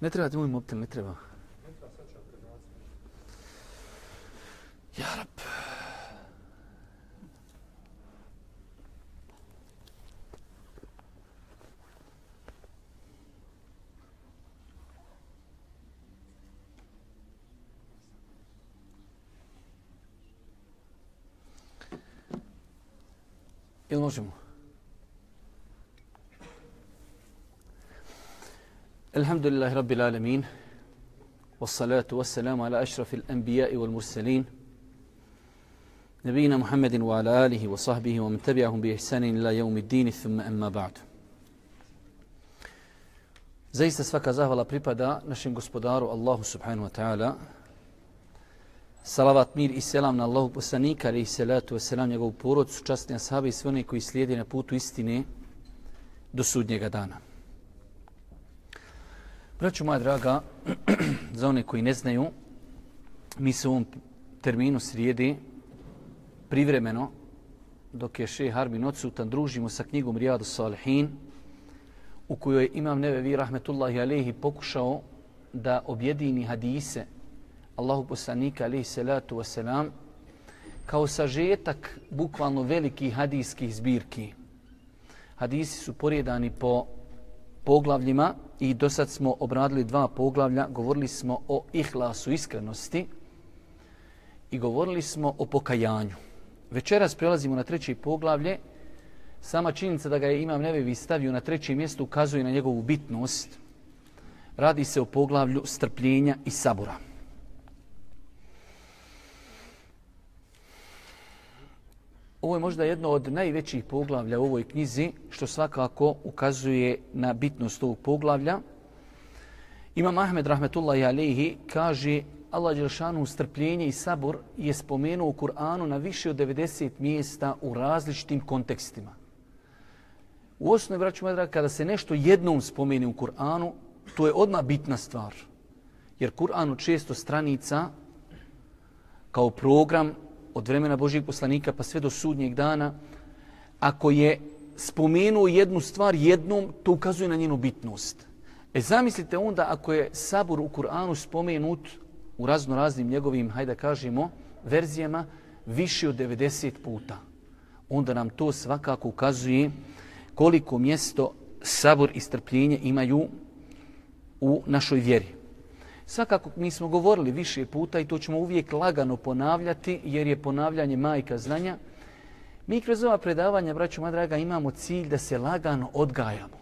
Ne treba ti moj mobitel, ne treba. Ja, rab. Jel možemo? الحمد لله رب العالمين والصلاة والسلام على أشرف الأنبياء والمرسلين نبينا محمد وعلى آله وصحبه ومن تبعهم بإحسان إلى يوم الدين ثم أما بعد زي سفك زهولا بريبادا نشن غسبدار الله سبحانه وتعالى Salavat mir i selam na Allahu poslanika i selatu ve selam njegovu porodicu, časni ashabi i sve one koji slijede na putu istine do sudnjega dana. Braću moja draga, za one koji ne znaju, mi se u ovom terminu srijedi privremeno, dok je šeh Harbin odsutan, družimo sa knjigom Rijadu Salihin, u kojoj Imam Nevevi Rahmetullahi Alehi pokušao da objedini hadise Allahu poslanika alaihi salatu wasalam kao sažetak bukvalno velikih hadijskih zbirki. Hadisi su porijedani po poglavljima i do sad smo obradili dva poglavlja. Govorili smo o ihlasu iskrenosti i govorili smo o pokajanju. Večeras prelazimo na treće poglavlje. Sama činjenica da ga je Imam Nevevi stavio na treće mjesto ukazuje na njegovu bitnost. Radi se o poglavlju strpljenja i sabora. Ovo je možda jedno od najvećih poglavlja u ovoj knjizi, što svakako ukazuje na bitnost ovog poglavlja. Imam Ahmed Rahmetullahi Alehi kaže Allah Đelšanu strpljenje i sabor je spomenuo u Kur'anu na više od 90 mjesta u različitim kontekstima. U osnovi, braću Medra, kada se nešto jednom spomeni u Kur'anu, to je odmah bitna stvar. Jer Kur'anu često stranica kao program od vremena Božijeg poslanika pa sve do sudnjeg dana, ako je spomenuo jednu stvar jednom, to ukazuje na njenu bitnost. E zamislite onda ako je sabor u Kur'anu spomenut u razno raznim njegovim, hajde kažemo, verzijama više od 90 puta. Onda nam to svakako ukazuje koliko mjesto sabor i strpljenje imaju u našoj vjeri. Svakako mi smo govorili više puta i to ćemo uvijek lagano ponavljati jer je ponavljanje majka znanja. Mi kroz ova predavanja, braću moja draga, imamo cilj da se lagano odgajamo.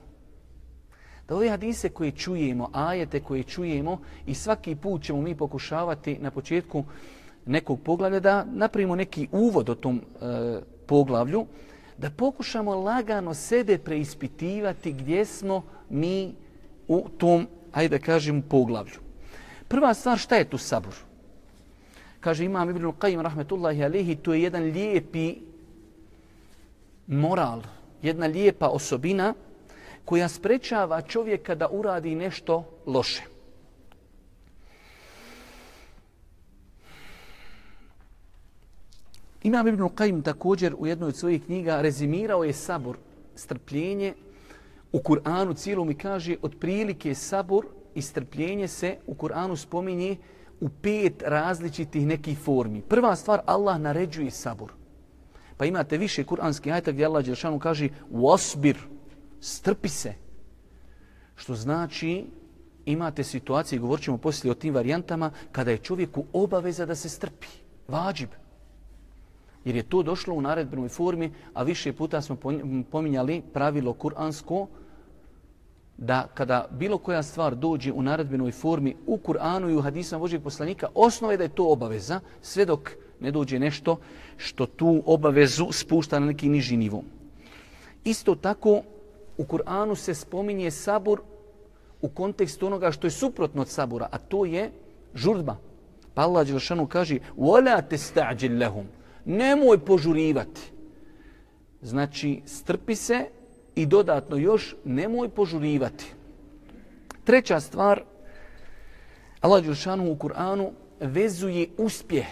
Da ove hadise koje čujemo, ajete koje čujemo i svaki put ćemo mi pokušavati na početku nekog poglavlja da napravimo neki uvod o tom e, poglavlju, da pokušamo lagano sebe preispitivati gdje smo mi u tom, ajde da kažem, poglavlju. Prva stvar, šta je tu sabur? Kaže imam Ibn Qayyim rahmetullahi alihi, to je jedan lijepi moral, jedna lijepa osobina koja sprečava čovjeka da uradi nešto loše. Imam Ibn Qayyim također u jednoj od svojih knjiga rezimirao je sabor, strpljenje u Kur'anu cijelom i kaže otprilike sabor i strpljenje se u Kur'anu spominje u pet različitih nekih formi. Prva stvar, Allah naređuje sabor. Pa imate više kur'anskih ajta gdje Allah Đeršanu kaže wasbir, strpi se. Što znači imate situacije, govorit ćemo poslije o tim varijantama, kada je čovjeku obaveza da se strpi. Vađib. Jer je to došlo u naredbenoj formi, a više puta smo pominjali pravilo kur'ansko, da kada bilo koja stvar dođe u naredbenoj formi u Kur'anu i u hadisama Božijeg poslanika, osnova je da je to obaveza, sve dok ne dođe nešto što tu obavezu spušta na neki niži nivo. Isto tako, u Kur'anu se spominje sabor u kontekstu onoga što je suprotno od sabora, a to je žurdba. Pa Allah Đelšanu kaže, وَلَا تَسْتَعْجِلْ لَهُمْ Nemoj požurivati. Znači, strpi se i dodatno još nemoj požurivati. Treća stvar, Allah Đelšanu u Kur'anu vezuje uspjeh.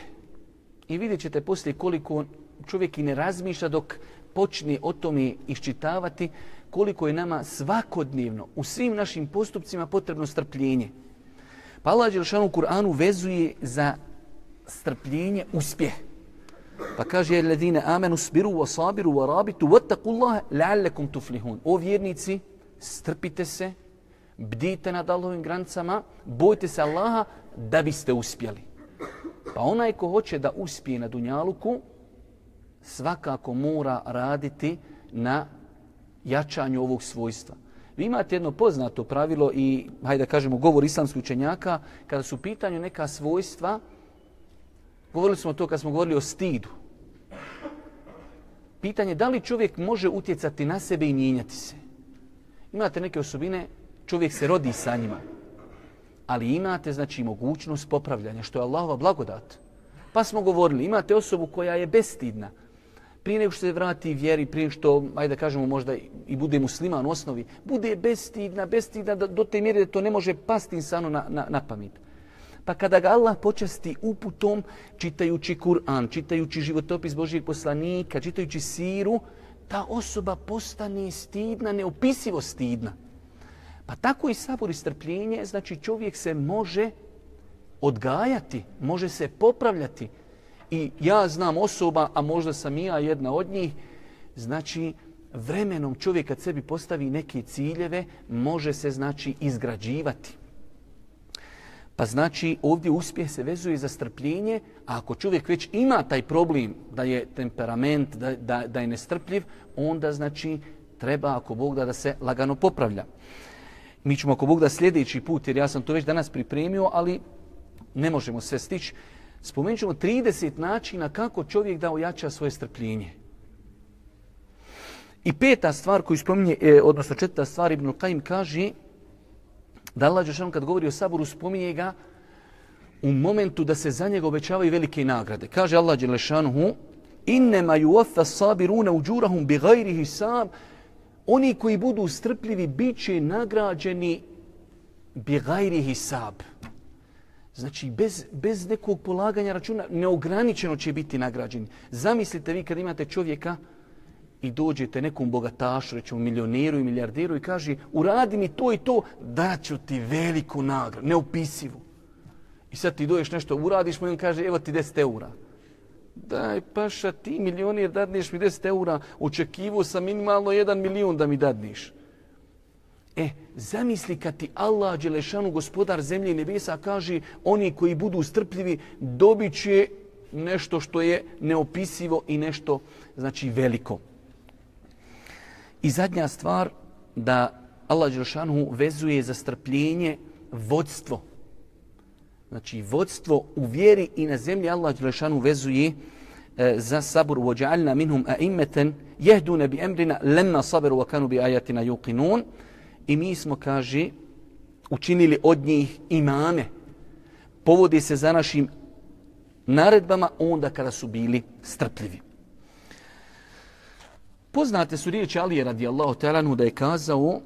I vidjet ćete poslije koliko čovjek i ne razmišlja dok počne o tome iščitavati, koliko je nama svakodnevno u svim našim postupcima potrebno strpljenje. Pa Allah Đelšanu u Kur'anu vezuje za strpljenje uspjeh. Pa kaže je ledine amenu sbiru wa sabiru wa rabitu wa la'allakum tuflihun. O vjernici, strpite se, bdite nad Allahovim granicama, bojte se Allaha da biste uspjeli. Pa onaj ko hoće da uspije na Dunjaluku, svakako mora raditi na jačanju ovog svojstva. Vi imate jedno poznato pravilo i, hajde da kažemo, govor islamskih učenjaka, kada su u pitanju neka svojstva, govorili smo to kad smo govorili o stidu. Pitanje da li čovjek može utjecati na sebe i mijenjati se. Imate neke osobine, čovjek se rodi sa njima, ali imate znači mogućnost popravljanja, što je Allahova blagodat. Pa smo govorili, imate osobu koja je bestidna, prije nego što se vrati vjeri, prije što, ajde da kažemo, možda i bude musliman u osnovi, bude bestidna, bestidna do te mjere da to ne može pasti insanu na, na, na pamet. Pa kada ga Allah počasti uputom, čitajući Kur'an, čitajući životopis Božijeg poslanika, čitajući siru, ta osoba postane stidna, neopisivo stidna. Pa tako i sabor i strpljenje, znači čovjek se može odgajati, može se popravljati, i ja znam osoba, a možda sam i ja jedna od njih, znači vremenom čovjek kad sebi postavi neke ciljeve, može se znači izgrađivati. Pa znači ovdje uspjeh se vezuje za strpljenje, a ako čovjek već ima taj problem da je temperament, da, da, da je nestrpljiv, onda znači treba ako Bog da, da se lagano popravlja. Mi ćemo ako Bog da sljedeći put, jer ja sam to već danas pripremio, ali ne možemo sve stići, spomenut ćemo 30 načina kako čovjek da ojača svoje strpljenje. I peta stvar koju spominje, eh, odnosno četvrta stvar, Ibn Qaim kaže da Allah Đešan kad govori o saboru spominje ga u momentu da se za njega obećavaju velike nagrade. Kaže Allah Đelešanuhu innema yuwaffa sabiruna uđurahum bi gajri hisab oni koji budu strpljivi biće nagrađeni bighayri hisab. Znači, bez, bez nekog polaganja računa, neograničeno će biti nagrađeni. Zamislite vi kad imate čovjeka i dođete nekom bogatašu, rećemo milioneru i milijarderu i kaže uradi mi to i to, daću ti veliku nagradu, neopisivu. I sad ti doješ nešto, uradiš mu i on kaže evo ti 10 eura. Daj paša ti milioner dadneš mi 10 eura, očekivo sam minimalno 1 milion da mi dadneš. E, zamisli kad ti Allah, Đelešanu, gospodar zemlje i nebesa, kaže oni koji budu strpljivi dobit će nešto što je neopisivo i nešto, znači, veliko. I zadnja stvar, da Allah Đelešanu vezuje za strpljenje vodstvo. Znači, vodstvo u vjeri i na zemlji Allah Đelešanu vezuje e, za sabur vođa'alna minhum a'immeten jehdune bi emrina lemma saberu wa kanu bi ajatina yuqinun. I mi smo, kaže, učinili od njih imame. Povodi se za našim naredbama onda kada su bili strpljivi. Poznate su riječi Alije radijallahu talanu da je kazao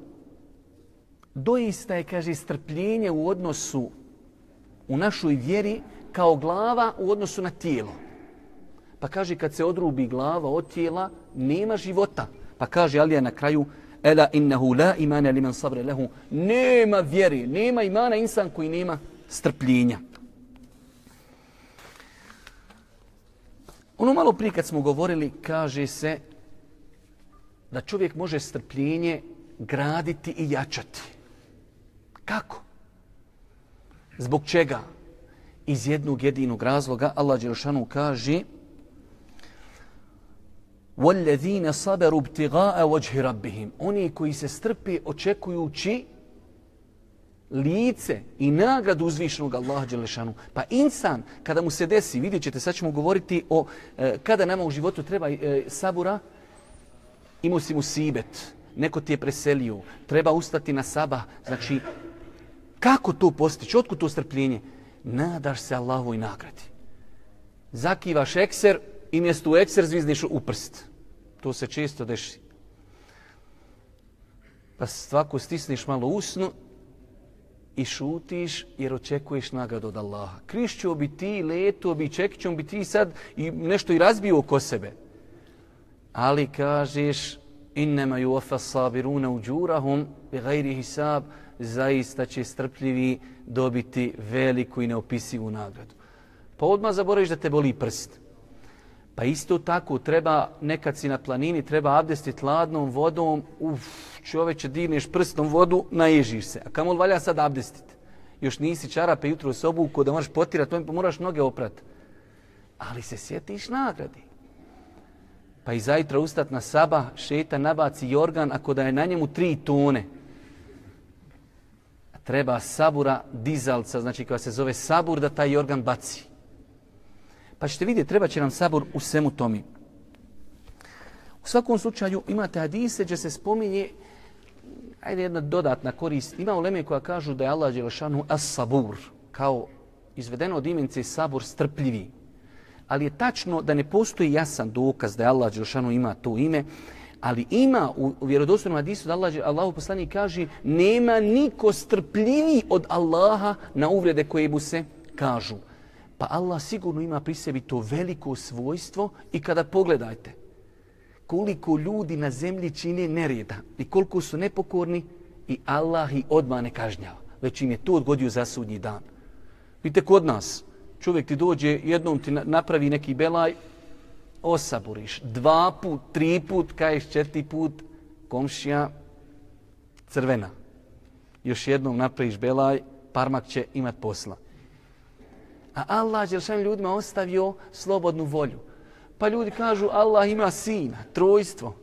doista je, kaže, strpljenje u odnosu u našoj vjeri kao glava u odnosu na tijelo. Pa kaže, kad se odrubi glava od tijela, nema života. Pa kaže Alija na kraju, Ela innehu la imana liman sabre lehu. Nema vjeri, nema imana insan koji nema strpljenja. Ono malo prije kad smo govorili, kaže se da čovjek može strpljenje graditi i jačati. Kako? Zbog čega? Iz jednog jedinog razloga Allah Đelšanu kaže وَالَّذِينَ صَبَرُوا ابْتِغَاءَ وَجْهِ رَبِّهِمْ Oni koji se strpi očekujući lice i nagradu uzvišenog Allaha Đelešanu. Pa insan, kada mu se desi, vidjet ćete, sad ćemo govoriti o e, kada nama u životu treba e, sabura, imao si musibet, neko ti je preselio, treba ustati na saba. Znači, kako to postići? Otkud to strpljenje? Nadaš se Allahovoj nagradi. Zakivaš ekser i mjesto u ekser zvizniš u prst. To se često deši. Pa svako stisniš malo usnu i šutiš jer očekuješ nagradu od Allaha. Krišćo bi ti, leto bi, čekićom bi ti sad i nešto i razbio oko sebe. Ali kažeš, innema ju ofa sabiruna uđurahum bi gajri hisab, zaista će strpljivi dobiti veliku i neopisivu nagradu. Pa odmah zaboraviš da te boli prst. Pa isto tako treba, nekad si na planini, treba abdestiti ladnom vodom, uf, čoveče, dirneš prstom vodu, naježiš se. A kamo valja sad abdestiti? Još nisi čarape jutro sobu, ko da moraš potirati, pa moraš noge oprati. Ali se sjetiš nagradi. Pa i zajtra ustat na saba, šeta nabaci jorgan, ako da je na njemu tri tone. Treba sabura dizalca, znači koja se zove sabur, da taj jorgan baci. Pa ćete vidjeti, treba će nam sabur u svemu tomi. U svakom slučaju imate hadise gdje se spominje, ajde jedna dodatna korist, ima uleme koja kažu da je Allah Đelešanu as-sabur, kao izvedeno od imence sabur strpljivi. Ali je tačno da ne postoji jasan dokaz da je Allah Đelšanu ima to ime, ali ima u, u vjerodostojnom hadisu da Allah, Allahu poslani kaže nema niko strpljiviji od Allaha na uvrede koje mu se kažu. Pa Allah sigurno ima pri sebi to veliko svojstvo i kada pogledajte koliko ljudi na zemlji čine nereda i koliko su nepokorni i Allah ih odmah ne kažnjava. Već im je to odgodio za sudnji dan. Vidite kod nas, čovjek ti dođe, jednom ti napravi neki belaj, osaburiš. Dva put, tri put, kaješ četiri put, komšija crvena. Još jednom napraviš belaj, parmak će imat posla. A Allah je šan ljudima ostavio slobodnu volju. Pa ljudi kažu Allah ima sina, trojstvo.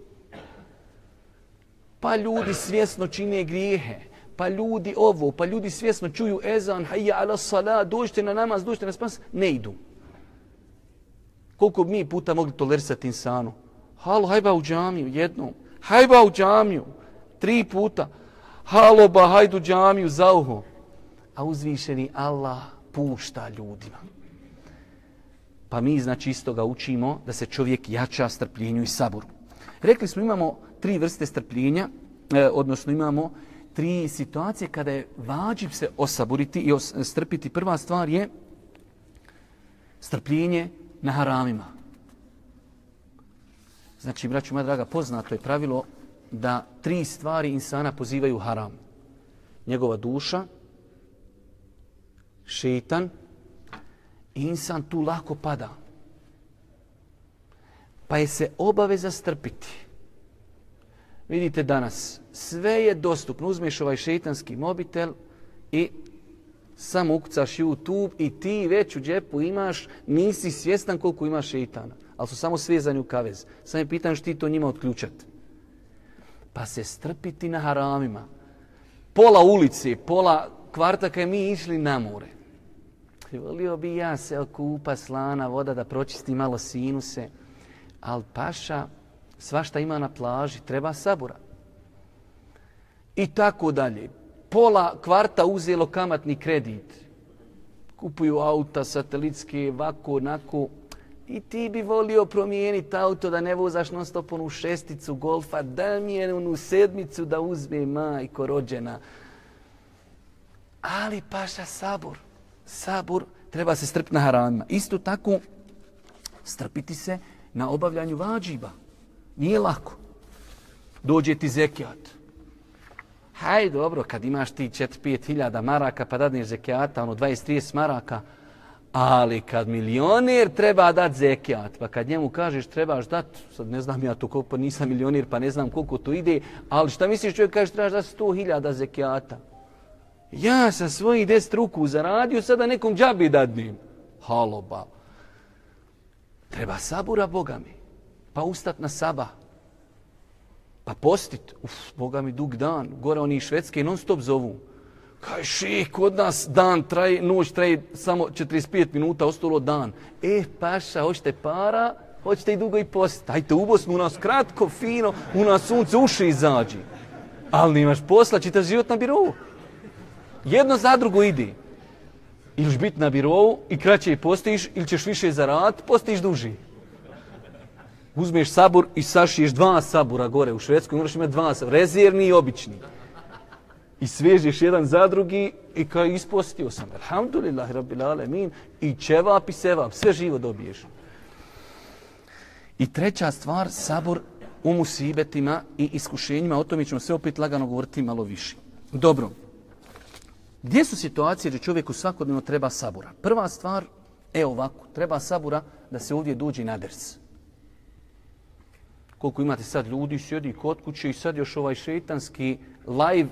Pa ljudi svjesno čine grijehe. Pa ljudi ovo, pa ljudi svjesno čuju ezan, hajja ala salat, dođite na namaz, dođite na spas, ne idu. Koliko mi puta mogli tolerisati insanu? Halo, hajba u džamiju, jednom. Hajba u džamiju, tri puta. Halo, ba, hajdu džamiju, za uho. A uzvišeni Allah, pušta ljudima. Pa mi znači isto ga učimo da se čovjek jača strpljenju i saboru. Rekli smo imamo tri vrste strpljenja, eh, odnosno imamo tri situacije kada je vađib se osaburiti i os strpiti. Prva stvar je strpljenje na haramima. Znači, braću moja draga, poznato je pravilo da tri stvari insana pozivaju haram. Njegova duša, šeitan i insan tu lako pada. Pa je se obaveza strpiti. Vidite danas, sve je dostupno. Uzmeš ovaj šeitanski mobitel i samo ukucaš YouTube i ti već u džepu imaš, nisi svjestan koliko ima šeitana. Ali su samo svezani u kavez. Samo je pitan što ti to njima odključat. Pa se strpiti na haramima. Pola ulice, pola kvarta kada mi išli na more. Volio bi ja se okupa slana voda da pročisti malo sinuse, ali paša svašta ima na plaži, treba sabura. I tako dalje. Pola kvarta uzelo kamatni kredit. Kupuju auta, satelitske, vako, onako. I ti bi volio promijeniti auto da ne vozaš non stop onu šesticu golfa, da mi je onu sedmicu da uzme majko rođena. Ali paša sabor sabur, treba se strpiti na haramima. Isto tako, strpiti se na obavljanju vađiba. Nije lako. Dođe ti zekijat. Hajde, dobro, kad imaš ti 4-5 hiljada maraka, pa dadneš zekijata, ono 20-30 maraka, ali kad milionir treba dat zekijat, pa kad njemu kažeš trebaš dat, sad ne znam ja to koliko, pa nisam milionir, pa ne znam koliko to ide, ali šta misliš čovjek kažeš trebaš dat 100 hiljada zekijata? Ja sa svojih deset ruku zaradio, sada nekom džabi dadnim. Halo, ba. Treba sabura, Boga mi. Pa ustat na saba. Pa postit. Uf, Boga mi, dug dan. Gore oni Švedske non stop zovu. Kaj ših, kod nas dan traje, noć traje samo 45 minuta, ostalo dan. E, paša, hoćete para, hoćete i dugo i postit. Ajte u Bosnu, u nas kratko, fino, u nas sunce uši izađi. Ali nimaš posla, čitaš život na birovu jedno za drugo ide. Ili ćeš biti na birovu i kraće postiš, ili ćeš više zaraditi, postiš duži. Uzmeš sabur i sašiješ dva sabura gore u Švedskoj, moraš imati dva sabura, rezervni i obični. I svežeš jedan za drugi i kao ispostio sam. Alhamdulillah, rabbil alemin. I ćevap i sevap, sve živo dobiješ. I treća stvar, sabur u musibetima i iskušenjima, o tome ćemo sve opet lagano govoriti malo više. Dobro. Gdje su situacije gdje čovjeku svakodnevno treba sabura? Prva stvar, e ovako, treba sabura da se ovdje dođe na ders. Koliko imate sad ljudi, sjedi kod kuće i sad još ovaj šetanski live,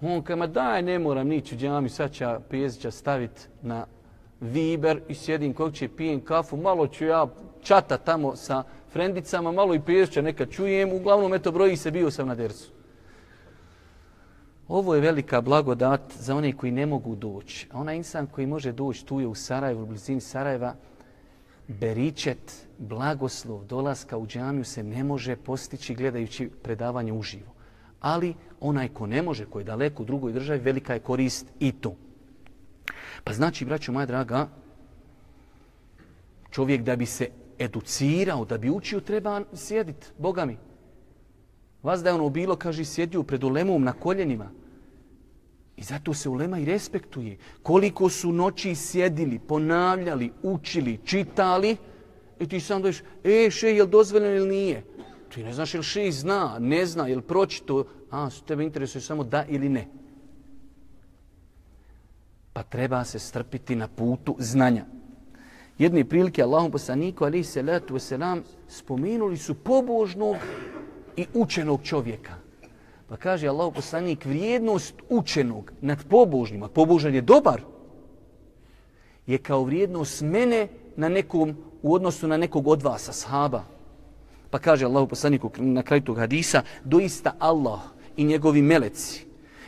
on kama daj, ne moram nići u džami, sad će Pezića staviti na Viber i sjedim kod će pijem kafu, malo ću ja čata tamo sa frendicama, malo i Pezića neka čujem, uglavnom eto broji se, bio sam na dersu. Ovo je velika blagodat za one koji ne mogu doći. A onaj insan koji može doći tu je u Sarajevu, u blizini Sarajeva, beričet, blagoslov, dolaska u džamiju se ne može postići gledajući predavanje uživo. Ali onaj ko ne može, ko je daleko u drugoj državi, velika je korist i to. Pa znači, braćo moja draga, čovjek da bi se educirao, da bi učio, treba sjediti, Boga mi. Vas da je ono bilo, kaže, sjedio pred ulemom na koljenima. I zato se ulema i respektuje. Koliko su noći sjedili, ponavljali, učili, čitali, i ti sam doješ, e, še, je li dozvoljeno ili nije? Ti ne znaš je li še zna, ne zna, je li pročito, a, su tebe interesuje samo da ili ne. Pa treba se strpiti na putu znanja. Jedne prilike Allahom poslaniku, ali se letu selam, spomenuli su pobožnog i učenog čovjeka. Pa kaže Allah poslanik, vrijednost učenog nad pobožnjima, pobožan je dobar, je kao vrijednost mene na nekom, u odnosu na nekog od vas, ashaba. Pa kaže Allah poslanik na kraju tog hadisa, doista Allah i njegovi meleci,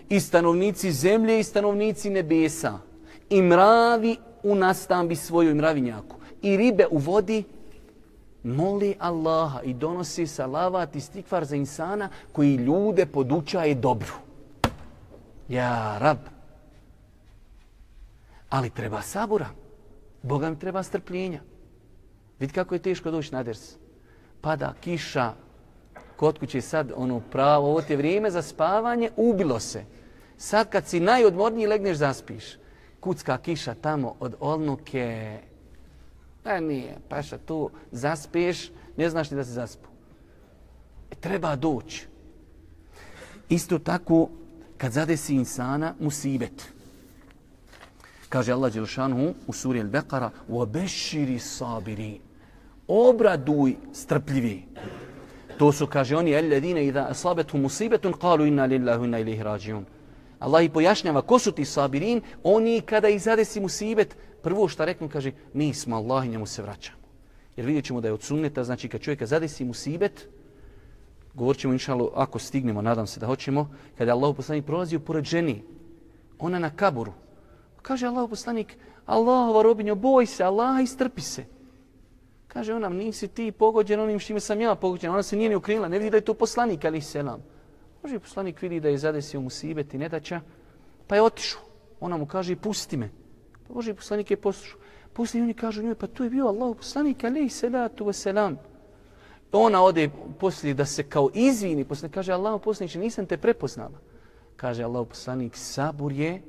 i stanovnici zemlje i stanovnici nebesa, i mravi u nastambi svojoj mravinjaku, i ribe u vodi, moli Allaha i donosi salavat i stikvar za insana koji ljude podučaje dobru. Ja, rab. Ali treba sabura. Boga mi treba strpljenja. Vidi kako je teško doći na ders. Pada kiša, kod kuće sad ono pravo, ovo ti je vrijeme za spavanje, ubilo se. Sad kad si najodmorniji legneš zaspiš. Kucka kiša tamo od olnuke, Pa nije, paša, tu zaspiješ, ne znaš ni da se zaspu. E, treba doći. Isto tako, kad zadesi insana, musibet. Kaže Allah Đelšanu u suri Al-Beqara وَبَشِّرِ sabiri. Obraduj strpljivi. To su, kaže oni, الَّذِينَ إِذَا أَصَابَتْهُ مُصِيبَةٌ قَالُوا إِنَّا لِلَّهُ إِنَّا إِلَيْهِ رَاجِعُونَ Allah i pojašnjava ko su ti sabirin, oni kada ih zadesi musibet, prvo što reknu, kaže, mi smo Allah i njemu se vraćamo. Jer vidjet ćemo da je od sunneta, znači kad čovjeka zadesi musibet, govorit ćemo inšalo, ako stignemo, nadam se da hoćemo, kada je Allah poslanik prolazio pored ženi, ona na kaburu. Kaže Allah poslanik, Allahova robinjo, boj se, Allah i strpi se. Kaže ona, nisi ti pogođen onim što sam ja pogođen. Ona se nije ni ukrinula, ne vidi da je to poslanik, ali selam. Može poslanik vidi da je zadesio musibet i nedaća, pa je otišao. Ona mu kaže, pusti me. Pa Boži poslanik je poslušao. Poslije oni kažu njoj, pa tu je bio Allah poslanik, alaih salatu wasalam. Ona ode poslije da se kao izvini, poslije kaže Allah poslanik, nisam te prepoznala. Kaže Allah poslanik, sabur je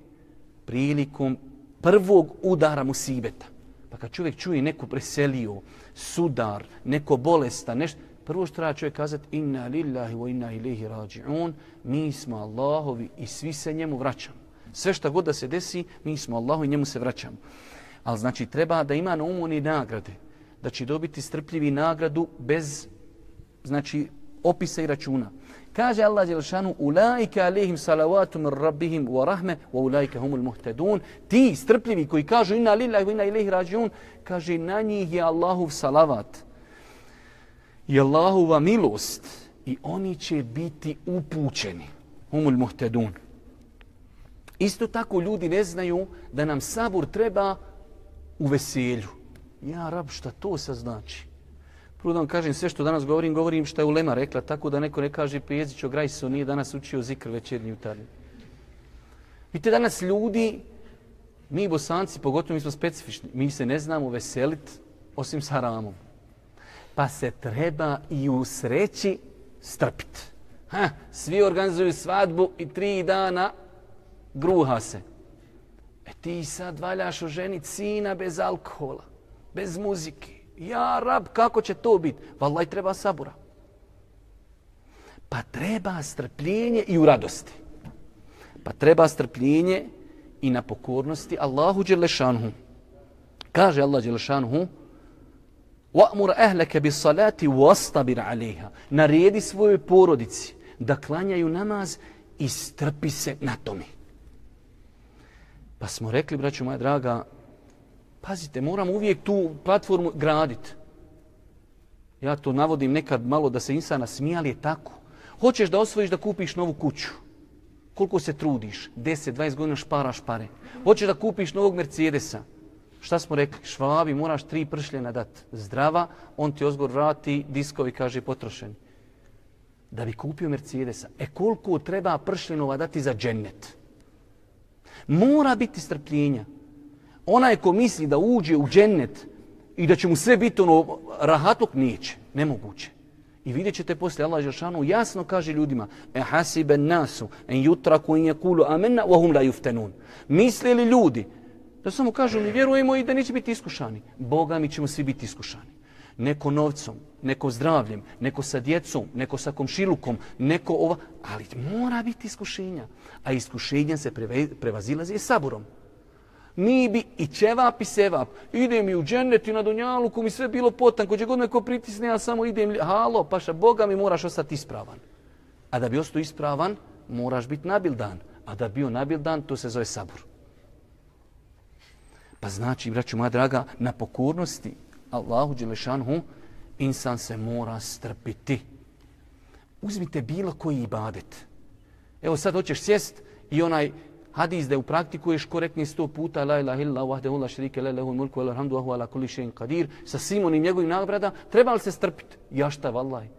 prilikom prvog udara musibeta. Pa kad čovjek čuje neku preselio, sudar, neko bolesta, nešto, prvo što treba čovjek kazati, inna lillahi wa inna ilihi rađi'un, mi smo Allahovi i svi se njemu vraćamo. Sve što god da se desi, mi smo Allahu i njemu se vraćamo. Ali znači treba da ima na umu ni nagrade. Da će dobiti strpljivi nagradu bez znači opisa i računa. Kaže Allah Đelšanu, Ulaika alihim salavatum min rabbihim wa rahme, wa ulaika humul muhtedun. Ti strpljivi koji kažu inna lillahi wa inna ilaihi rađun, kaže na njih je Allahov salavat. I Allahova milost. I oni će biti upućeni. Humul muhtedun. Isto tako ljudi ne znaju da nam sabur treba u veselju. Ja, rab, šta to se znači? Prvo da vam kažem sve što danas govorim, govorim šta je Ulema rekla, tako da neko ne kaže Pejezić o Grajsu nije danas učio zikr večernji utarnji. Vidite, danas ljudi, mi bosanci, pogotovo mi smo specifični, mi se ne znamo veseliti osim sa ramom. Pa se treba i u sreći strpiti. Ha, svi organizuju svadbu i tri dana gruha se. E ti sad valjaš oženit sina bez alkohola, bez muzike. Ja, rab, kako će to biti? Vallaj treba sabura. Pa treba strpljenje i u radosti. Pa treba strpljenje i na pokornosti Allahu Đelešanhu. Kaže Allah Đelešanhu, وَأْمُرَ أَهْلَكَ بِالصَّلَاتِ وَاسْتَبِرْ عَلَيْهَا Naredi svojoj porodici da klanjaju namaz i strpi se na tome. Pa smo rekli, braću moja draga, pazite, moramo uvijek tu platformu graditi. Ja to navodim nekad malo da se insana smije, ali je tako. Hoćeš da osvojiš da kupiš novu kuću. Koliko se trudiš? 10, 20 godina šparaš pare. Hoćeš da kupiš novog Mercedesa. Šta smo rekli? Švabi, moraš tri pršljena dat. Zdrava, on ti ozgor vrati, diskovi, kaže, potrošeni. Da bi kupio Mercedesa. E koliko treba pršljenova dati za džennet? Mora biti strpljenja. Onaj ko misli da uđe u džennet i da će mu sve biti ono rahatluk, neće. Nemoguće. I vidjet ćete poslije Allah Žešanu jasno kaže ljudima e hasibe nasu en jutraku in yakulu amenna wahum la yuftanun. Misle li ljudi da samo kažu mi vjerujemo i da neće biti iskušani. Boga mi ćemo svi biti iskušani. Neko novcom, neko zdravljem, neko sa djecom, neko sa komšilukom, neko ova... Ali mora biti iskušenja. A iskušenja se prevazilaze je saburom mi bi i ćevap i sevap. Idem mi u džennet i na donjalu ko mi sve bilo potan, ko će god me ko pritisne, ja samo idem, halo, paša, Boga mi moraš ostati ispravan. A da bi ostao ispravan, moraš biti nabildan. A da bio nabildan, to se zove sabur. Pa znači, braću moja draga, na pokornosti Allahu Đelešanhu, insan se mora strpiti. Uzmite bilo koji ibadet. Evo sad hoćeš sjest i onaj hadis da u praktikuješ korektni sto puta la ilaha illa wahdehu la sharika la lahu mulku wa hamdu wa ala kulli shay'in qadir sa svim onim njegovim nagradama treba li se strpiti ja šta vallahi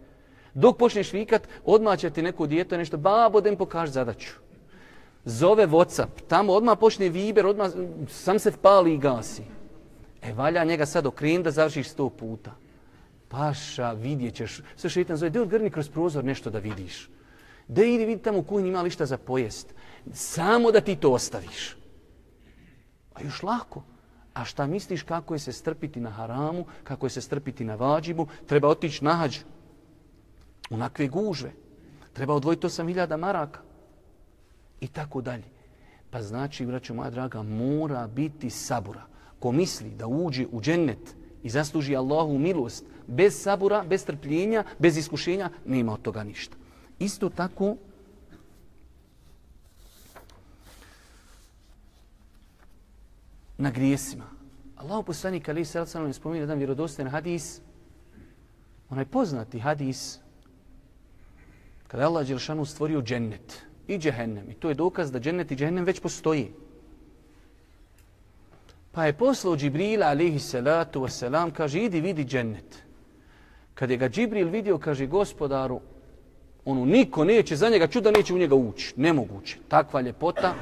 dok počneš vikat odmah će ti neko dijete nešto babo da im pokaže zadaću zove WhatsApp tamo odmah počne Viber odmah sam se pali i gasi e valja njega sad okrenim da završiš sto puta paša vidjet ćeš sve šeitan zove gdje odgrni kroz prozor nešto da vidiš da idi vidi tamo u kuhinji ima lišta za pojest samo da ti to ostaviš. A još lako. A šta misliš kako je se strpiti na haramu, kako je se strpiti na vađibu, treba otići na hađ. Unakve gužve. Treba odvojiti 8000 maraka. I tako dalje. Pa znači, braćo moja draga, mora biti sabura. Ko misli da uđe u džennet i zasluži Allahu milost bez sabura, bez trpljenja, bez iskušenja, nema od toga ništa. Isto tako, na grijesima. Allahu poslanik ali se alcano spominje jedan vjerodostojan hadis, onaj poznati hadis, kada je Allah Đelšanu stvorio džennet i džehennem. I to je dokaz da džennet i džehennem već postoji. Pa je poslao Džibrila alihi salatu wasalam, kaže, idi vidi džennet. Kad je ga Džibril vidio, kaže, gospodaru, ono, niko neće za njega čuda, neće u njega ući. Nemoguće. Takva ljepota,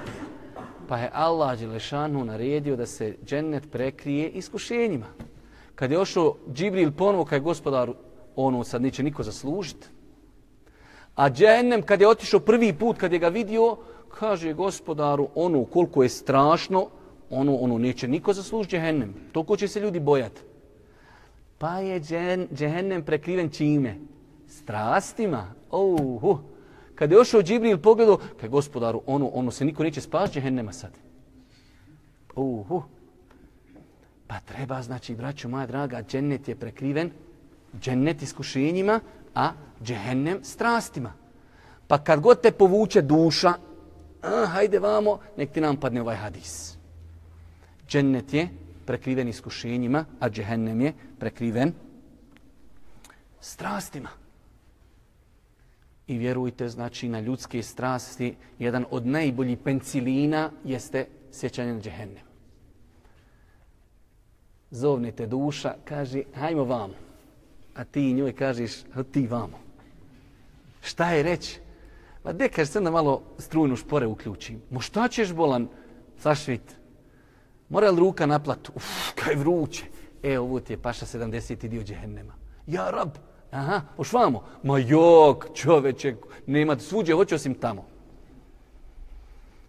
Pa je Allah Đelešanu naredio da se džennet prekrije iskušenjima. Kad je ošao Džibril ponovo kaj gospodaru, ono sad neće niko zaslužiti. A džennem kad je otišao prvi put, kad je ga vidio, kaže gospodaru, ono koliko je strašno, ono ono neće niko zaslužiti džehennem. Toliko će se ljudi bojati. Pa je džen, džehennem prekriven čime? Strastima. Oh, uh. Kada je ošao Džibril pogledao, kaj gospodaru, ono, ono se niko neće spasti džehennema sad. Uhu. Pa treba, znači, braćo moja draga, džennet je prekriven, džennet iskušenjima, a džehennem strastima. Pa kad god te povuče duša, a, hajde vamo, nek ti nam padne ovaj hadis. Džennet je prekriven iskušenjima, a džehennem je prekriven strastima. I vjerujte, znači, na ljudske strasti, jedan od najboljih pencilina jeste sjećanje na džehennem. Zovnite duša, kaže, hajmo vamo. A ti njoj kažeš, ti vamo. Šta je reći? Ma de, kaže, se da malo strujnu špore uključim. Mo šta ćeš bolan sašvit? Mora li ruka na platu? Uf, kaj vruće. E, ovo ti je paša 70. dio džehennema. Ja, rab, Aha, pošvamo. Ma jok, čoveče, nema svuđe, hoće osim tamo.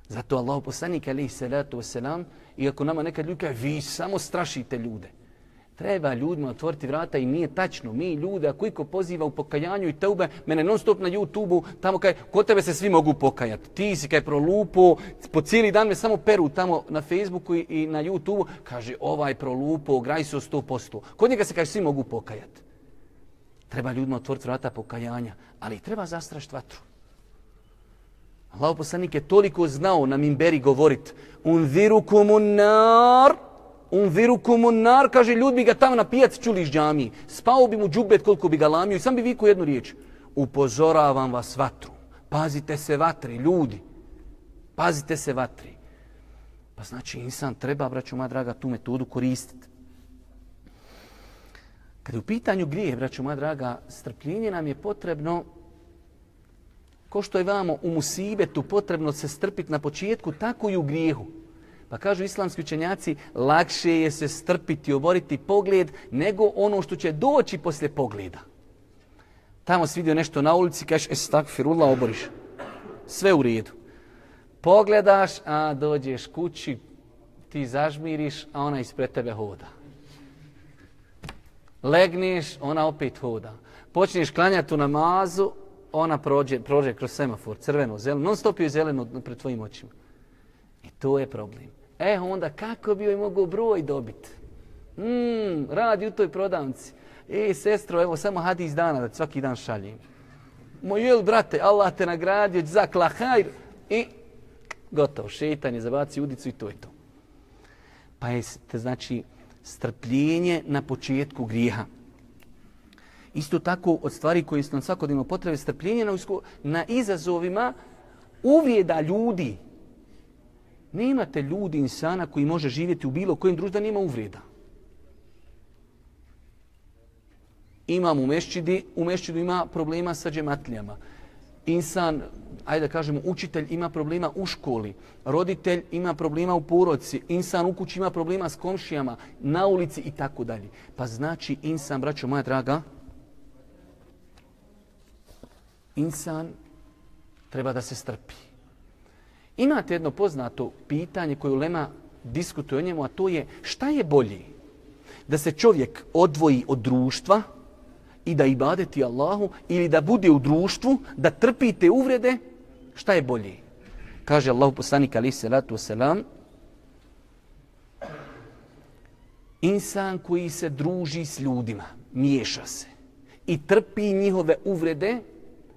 Zato Allah poslanik alaihi salatu wasalam, iako nama nekad ljudi kaže, vi samo strašite ljude. Treba ljudima otvoriti vrata i nije tačno. Mi ljude, ako iko poziva u pokajanju i teube, mene non stop na YouTube-u, tamo kaj, kod tebe se svi mogu pokajati. Ti si kaj prolupo, po cijeli dan me samo peru tamo na Facebooku i, i na YouTube-u, kaže ovaj prolupo, graj se o 100%. Kod njega se kaže svi mogu pokajati. Treba ljudima otvoriti vrata pokajanja, ali treba zastrašiti vatru. Allah poslanik je toliko znao na mimberi govorit Unzirukumun nar, Unzirukum nar, kaže ljudi bi ga tamo na pijac čuli iz džamije. Spao bi mu džubet koliko bi ga lamio i sam bi viku jednu riječ. Upozoravam vas vatru. Pazite se vatri, ljudi. Pazite se vatri. Pa znači insan treba, braćo moja draga, tu metodu koristiti. Kad je u pitanju grije, braćo moja draga, strpljenje nam je potrebno ko što je vamo u musibetu potrebno se strpiti na početku, tako i u grijehu. Pa kažu islamski učenjaci, lakše je se strpiti, oboriti pogled, nego ono što će doći poslije pogleda. Tamo si vidio nešto na ulici, kažeš, es oboriš. Sve u redu. Pogledaš, a dođeš kući, ti zažmiriš, a ona ispred tebe hoda. Legneš, ona opet hoda. Počneš klanjati u namazu, ona prođe, prođe kroz semafor, crveno, zeleno, non stop je zeleno pred tvojim očima. I to je problem. E, onda kako bi joj mogu broj dobiti? Mm, radi u toj prodavnici. E, sestro, evo samo hadi iz dana da svaki dan šaljem. Moj jel, brate, Allah te nagradio, za lahajr. I gotovo, šetan je zabaci udicu i to je to. Pa je, te znači, strpljenje na početku grijeha. Isto tako od stvari koje su nam svakodnevno potrebe strpljenje na, na izazovima uvijeda ljudi. Nemate ljudi insana koji može živjeti u bilo kojem društvu da nema uvreda. Imam u mešćidi, u mešćidu ima problema sa džematlijama. Insan, ajde da kažemo, učitelj ima problema u školi, roditelj ima problema u poroci, insan u kući ima problema s komšijama, na ulici i tako dalje. Pa znači insan, braćo moja draga, insan treba da se strpi. Imate jedno poznato pitanje koje Ulema diskutuje o njemu, a to je šta je bolje? Da se čovjek odvoji od društva i da ibadeti Allahu ili da bude u društvu, da trpite uvrede, šta je bolje? Kaže Allahu poslanik ali se ratu selam, insan koji se druži s ljudima, miješa se i trpi njihove uvrede,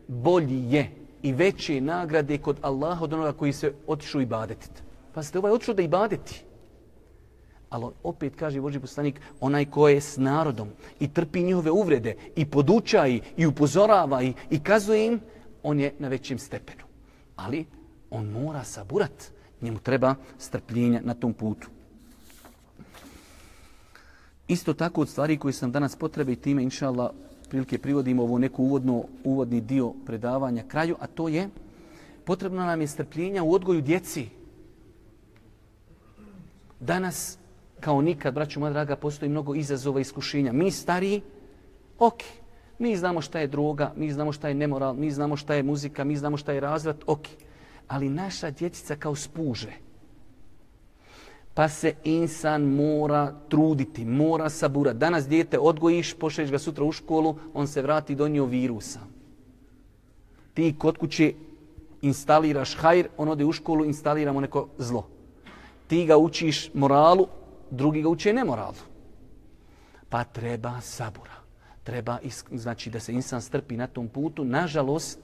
bolji je i veće nagrade kod Allaha od onoga koji se otišu ibadetiti. Pa ste ovaj otišao da ibadeti. Ali opet kaže Boži poslanik, onaj ko je s narodom i trpi njihove uvrede i poduča i, i upozorava i, i kazuje im, on je na većem stepenu. Ali on mora saburat. Njemu treba strpljenja na tom putu. Isto tako od stvari koje sam danas potrebe i time, inša Allah, prilike privodimo ovo neku uvodno, uvodni dio predavanja kraju, a to je potrebno nam je strpljenja u odgoju djeci. Danas, kao nikad, braću moja draga, postoji mnogo izazova i iskušenja. Mi stariji, ok, mi znamo šta je droga, mi znamo šta je nemoral, mi znamo šta je muzika, mi znamo šta je razvrat, ok. Ali naša djecica kao spuže, pa se insan mora truditi, mora sabura. Danas dijete odgojiš, pošliješ ga sutra u školu, on se vrati do njoj virusa. Ti kod kuće instaliraš hajr, on ode u školu, instaliramo neko zlo. Ti ga učiš moralu, drugi ga uče nemoralu. Pa treba sabura. Treba, znači, da se insan strpi na tom putu. Nažalost,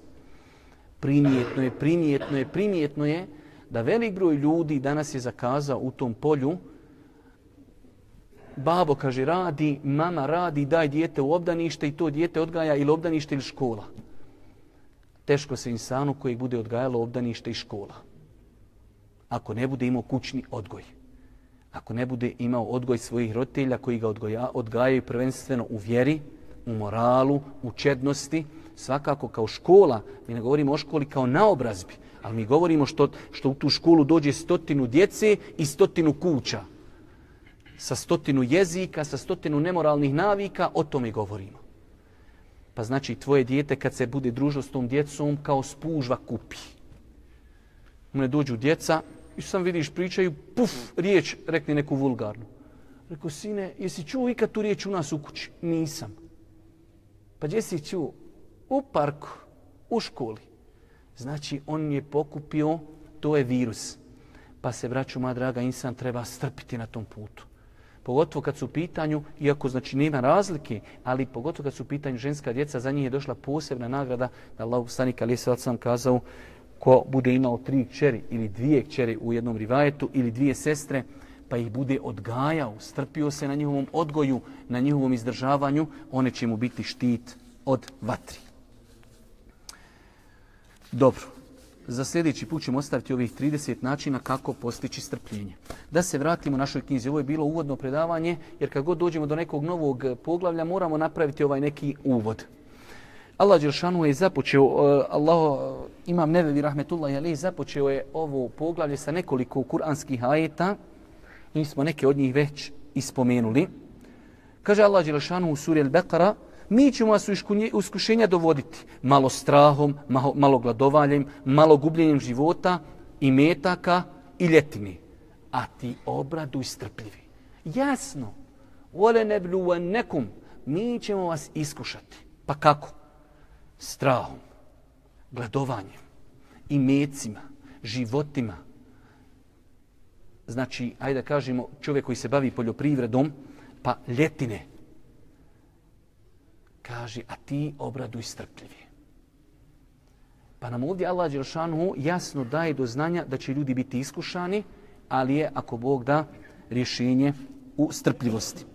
primijetno je, primijetno je, primjetno je, da velik broj ljudi danas je zakazao u tom polju babo kaže radi, mama radi, daj dijete u obdanište i to dijete odgaja ili obdanište ili škola. Teško se insanu koji bude odgajalo obdanište i škola. Ako ne bude imao kućni odgoj. Ako ne bude imao odgoj svojih roditelja koji ga odgoja, odgajaju prvenstveno u vjeri, u moralu, u čednosti, svakako kao škola, mi ne govorimo o školi kao naobrazbi, Ali mi govorimo što, što u tu školu dođe stotinu djece i stotinu kuća. Sa stotinu jezika, sa stotinu nemoralnih navika, o tome govorimo. Pa znači tvoje dijete kad se bude družilo s tom djecom kao spužva kupi. U dođu djeca i sam vidiš pričaju, puf, riječ, rekni neku vulgarnu. Rekao, sine, jesi čuo ikad tu riječ u nas u kući? Nisam. Pa gdje si čuo? U parku, u školi. Znači, on je pokupio, to je virus. Pa se, braću, moja draga, insan treba strpiti na tom putu. Pogotovo kad su u pitanju, iako znači nema razlike, ali pogotovo kad su u pitanju ženska djeca, za njih je došla posebna nagrada da Allah ustanik ali se sam kazao ko bude imao tri kćeri ili dvije kćeri u jednom rivajetu ili dvije sestre, pa ih bude odgajao, strpio se na njihovom odgoju, na njihovom izdržavanju, one će mu biti štit od vatri. Dobro, za sljedeći put ćemo ostaviti ovih 30 načina kako postići strpljenje. Da se vratimo našoj knjizi. Ovo je bilo uvodno predavanje, jer kad god dođemo do nekog novog eh, poglavlja, moramo napraviti ovaj neki uvod. Allah Đelšanu je započeo, eh, uh, Allah, eh, imam nevevi rahmetullah, ali započeo je ovo poglavlje sa nekoliko kuranskih ajeta. Mi smo neke od njih već ispomenuli. Kaže Allah Đelšanu u suri Al-Baqara, mi ćemo vas u iskušenja dovoditi malo strahom, malo, malo gladovaljem, malo gubljenjem života i metaka i ljetini. A ti obraduj strpljivi. Jasno. Vole ne nekum. Mi ćemo vas iskušati. Pa kako? Strahom, gladovanjem, i mecima, životima. Znači, ajde da kažemo, čovjek koji se bavi poljoprivredom, pa ljetine, kaže, a ti obraduj strpljivi. Pa nam ovdje Allah Đelšanu jasno daje do znanja da će ljudi biti iskušani, ali je, ako Bog da, rješenje u strpljivosti.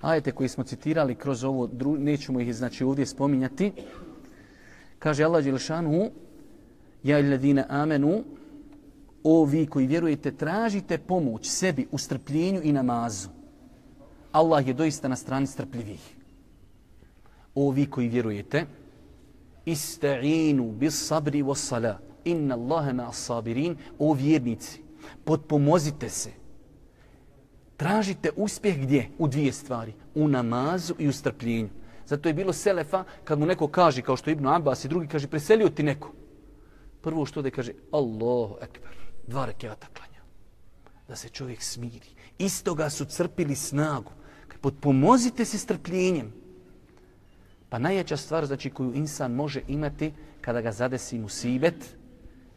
Ajete koji smo citirali kroz ovo, nećemo ih znači ovdje spominjati, kaže Allah Đelšanu, ja illadine amenu, o vi koji vjerujete, tražite pomoć sebi u strpljenju i namazu. Allah je doista na strani strpljivih o vi koji vjerujete, ista'inu bis sabri was sala. Inna Allahe ma sabirin. O vjernici, potpomozite se. Tražite uspjeh gdje? U dvije stvari. U namazu i u strpljenju. Zato je bilo selefa kad mu neko kaže, kao što Ibn Abbas i drugi kaže, preselio ti neko. Prvo što da kaže, Allahu ekber, dva rekiata klanja. Da se čovjek smiri. Istoga su crpili snagu. Potpomozite se strpljenjem. Pa najjača stvar znači koju insan može imati kada ga zadesi musibet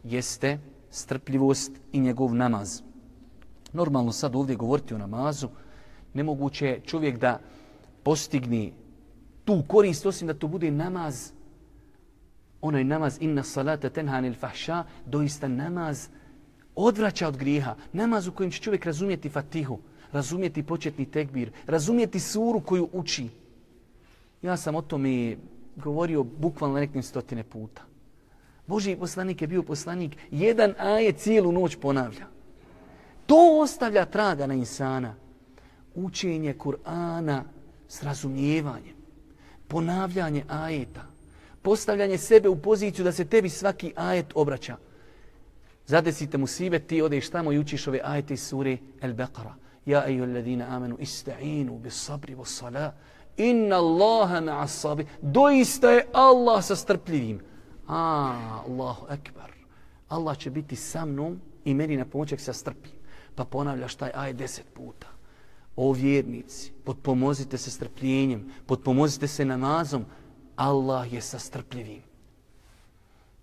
jeste strpljivost i njegov namaz. Normalno sad ovdje govoriti o namazu, nemoguće je čovjek da postigni tu korist osim da to bude namaz onaj namaz inna salata tenhanil fahša, doista namaz odvraća od grijeha. Namaz u kojem će čovjek razumjeti fatihu, razumjeti početni tekbir, razumjeti suru koju uči. Ja sam o tome govorio bukvalno nekim stotine puta. Boži poslanik je bio poslanik, jedan aje cijelu noć ponavlja. To ostavlja traga na insana. Učenje Kur'ana s razumijevanjem. Ponavljanje ajeta. Postavljanje sebe u poziciju da se tebi svaki ajet obraća. Zadesite mu sibe, ti odeš tamo i učiš ove ajete iz sure El Beqara. Ja eju alladina amenu ista'inu bis sabri was salat Inna Allaha ma'as sabi. Doista je Allah sa strpljivim. A, Allahu ekbar. Allah će biti sa mnom i meni na pomoćak sa strpim. Pa ponavljaš taj aj deset puta. O vjernici, potpomozite se strpljenjem, potpomozite se namazom. Allah je sa strpljivim.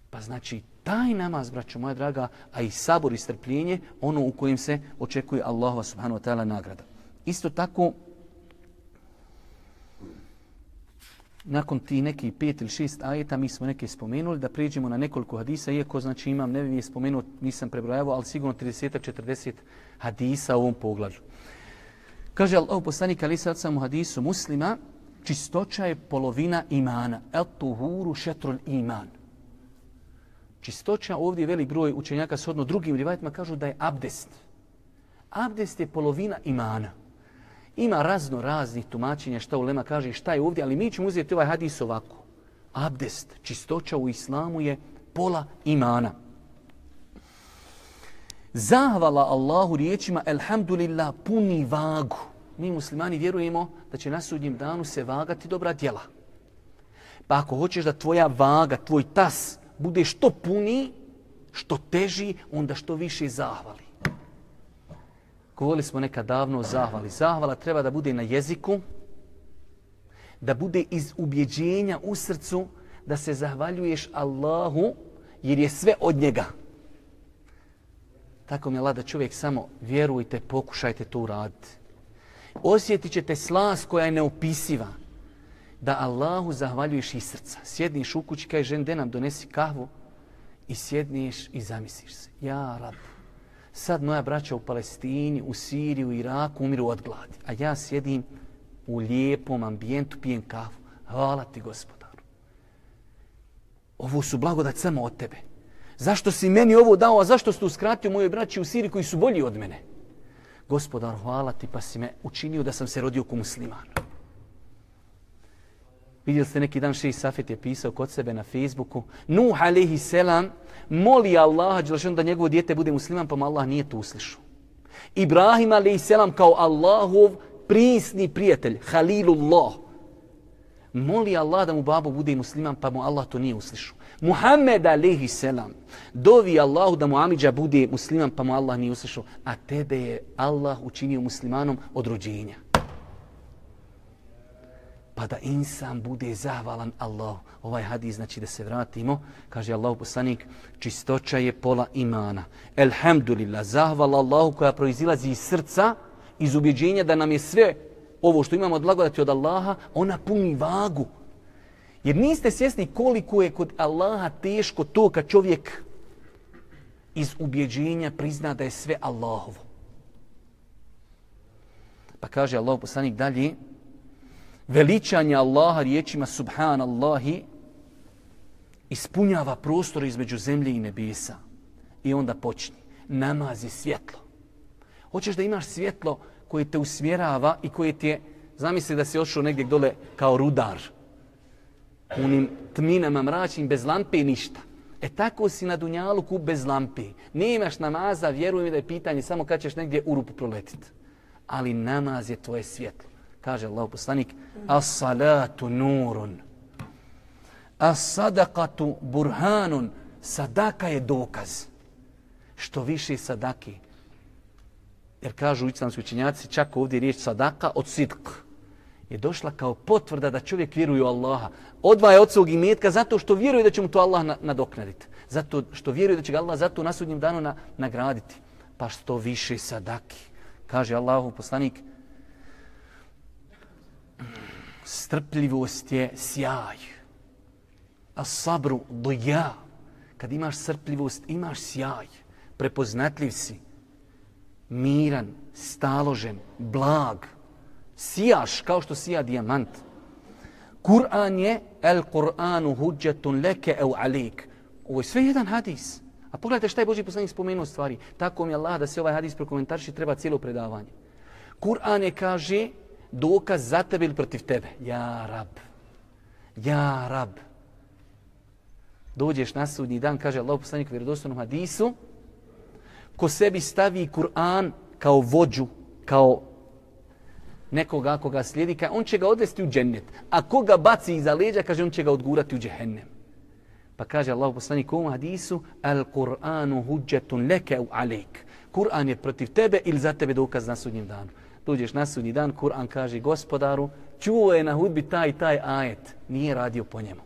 Pa znači, taj namaz, braćo moja draga, a i sabor i strpljenje, ono u kojem se očekuje Allahova subhanahu wa ta'ala nagrada. Isto tako, nakon ti neki pet ili šest ajeta, mi smo neke spomenuli, da pređemo na nekoliko hadisa, iako znači imam, ne bih je spomenuo, nisam prebrojavao, ali sigurno 30-40 hadisa u ovom poglavlju. Kaže Allah poslanik ali sad sam u hadisu muslima, čistoća je polovina imana. El tuhuru šetrul iman. Čistoća, ovdje je velik broj učenjaka s odno drugim rivajetima, kažu da je abdest. Abdest je polovina imana. Ima razno raznih tumačenja šta ulema kaže šta je ovdje, ali mi ćemo uzeti ovaj hadis ovako. Abdest, čistoća u islamu je pola imana. Zahvala Allahu riječima Elhamdulillah puni vagu. Mi muslimani vjerujemo da će na sudnjem danu se vagati dobra djela. Pa ako hoćeš da tvoja vaga, tvoj tas bude što puniji, što teži, onda što više zahvali. Govorili smo nekad davno o zahvali. Zahvala treba da bude na jeziku, da bude iz ubjeđenja u srcu, da se zahvaljuješ Allahu, jer je sve od njega. Tako mi je lada čovjek samo vjerujte, pokušajte to uraditi. Osjetit ćete slas koja je neopisiva. Da Allahu zahvaljuješ iz srca. Sjedniš u kući, kaj žen, de nam donesi kahvu i sjedniš i zamisliš se. Ja, rabu sad moja braća u Palestini, u Siriji, u Iraku umiru od gladi. A ja sjedim u lijepom ambijentu, pijem kafu. Hvala ti, gospodaru. Ovo su blagodat samo od tebe. Zašto si meni ovo dao, a zašto ste uskratio moje braći u Siriji koji su bolji od mene? Gospodar, hvala ti pa si me učinio da sam se rodio ko musliman. Vidjeli ste neki dan Šeji Safet je pisao kod sebe na Facebooku. Nuh alaihi selam moli Allaha da njegovo dijete bude musliman pa mu Allah nije to uslišao. Ibrahim alaihi selam kao Allahov prisni prijatelj, Halilullah. Moli Allah da mu babo bude musliman pa mu Allah to nije uslišao. Muhammed alaihi selam dovi Allahu da mu Amidža bude musliman pa mu Allah nije uslišao. A tebe je Allah učinio muslimanom od rođenja. Pa da insan bude zahvalan Allahu. Ovaj hadis znači da se vratimo. Kaže Allahu poslanik, čistoća je pola imana. Elhamdulillah, zahvala Allahu koja proizilazi iz srca, iz ubjeđenja da nam je sve ovo što imamo od blagodati od Allaha, ona puni vagu. Jer niste svjesni koliko je kod Allaha teško to kad čovjek iz ubjeđenja prizna da je sve Allahovo. Pa kaže Allah poslanik dalje, veličanje Allaha riječima subhanallahi ispunjava prostor između zemlje i nebesa. I onda počni. Namaz je svjetlo. Hoćeš da imaš svjetlo koje te usmjerava i koje ti je, zamisli da si ošao negdje dole kao rudar, unim tminama mračnim, bez lampe i ništa. E tako si na Dunjaluku bez lampe. Ne imaš namaza, vjeruj mi da je pitanje samo kad ćeš negdje u rupu proletiti. Ali namaz je tvoje svjetlo. Kaže Allah poslanik, as salatu nurun. As sadakatu burhanun. Sadaka je dokaz. Što više sadaki, jer kažu islamski učenjaci, čak ovdje riječ sadaka od sidk, je došla kao potvrda da čovjek vjeruje u Allaha. Odvaja od svog imetka zato što vjeruje da će mu to Allah nadoknaditi. Zato što vjeruje da će ga Allah zato na sudnjem danu na, nagraditi. Pa što više sadaki. Kaže Allahu poslanik, strpljivost je sjaj. A sabru do ja. Kad imaš strpljivost, imaš sjaj. Prepoznatljiv si miran, staložen, blag. Sijaš kao što sija dijamant. Kur'an je el Kur'anu huđetun leke au alik. Ovo je sve jedan hadis. A pogledajte šta je Boži poslanik spomenuo stvari. Tako mi Allah da se ovaj hadis prokomentariši treba cijelo predavanje. Kur'an je kaže dokaz za tebe ili protiv tebe. Ja rab. Ja rab. Dođeš na sudnji dan, kaže Allah poslanik u vjerodostojnom hadisu, ko sebi stavi Kur'an kao vođu, kao nekoga koga slijedi, kaže, on će ga odvesti u džennet. A koga baci iza leđa, kaže on će ga odgurati u džehennem. Pa kaže Allah poslanik u ovom hadisu, al Kur'anu huđetun leke u alejk. Kur'an je protiv tebe ili za tebe dokaz na sudnjem danu. Dođeš na sudnji dan, Kur'an kaže gospodaru, čuo je na hudbi taj taj ajet, nije radio po njemu.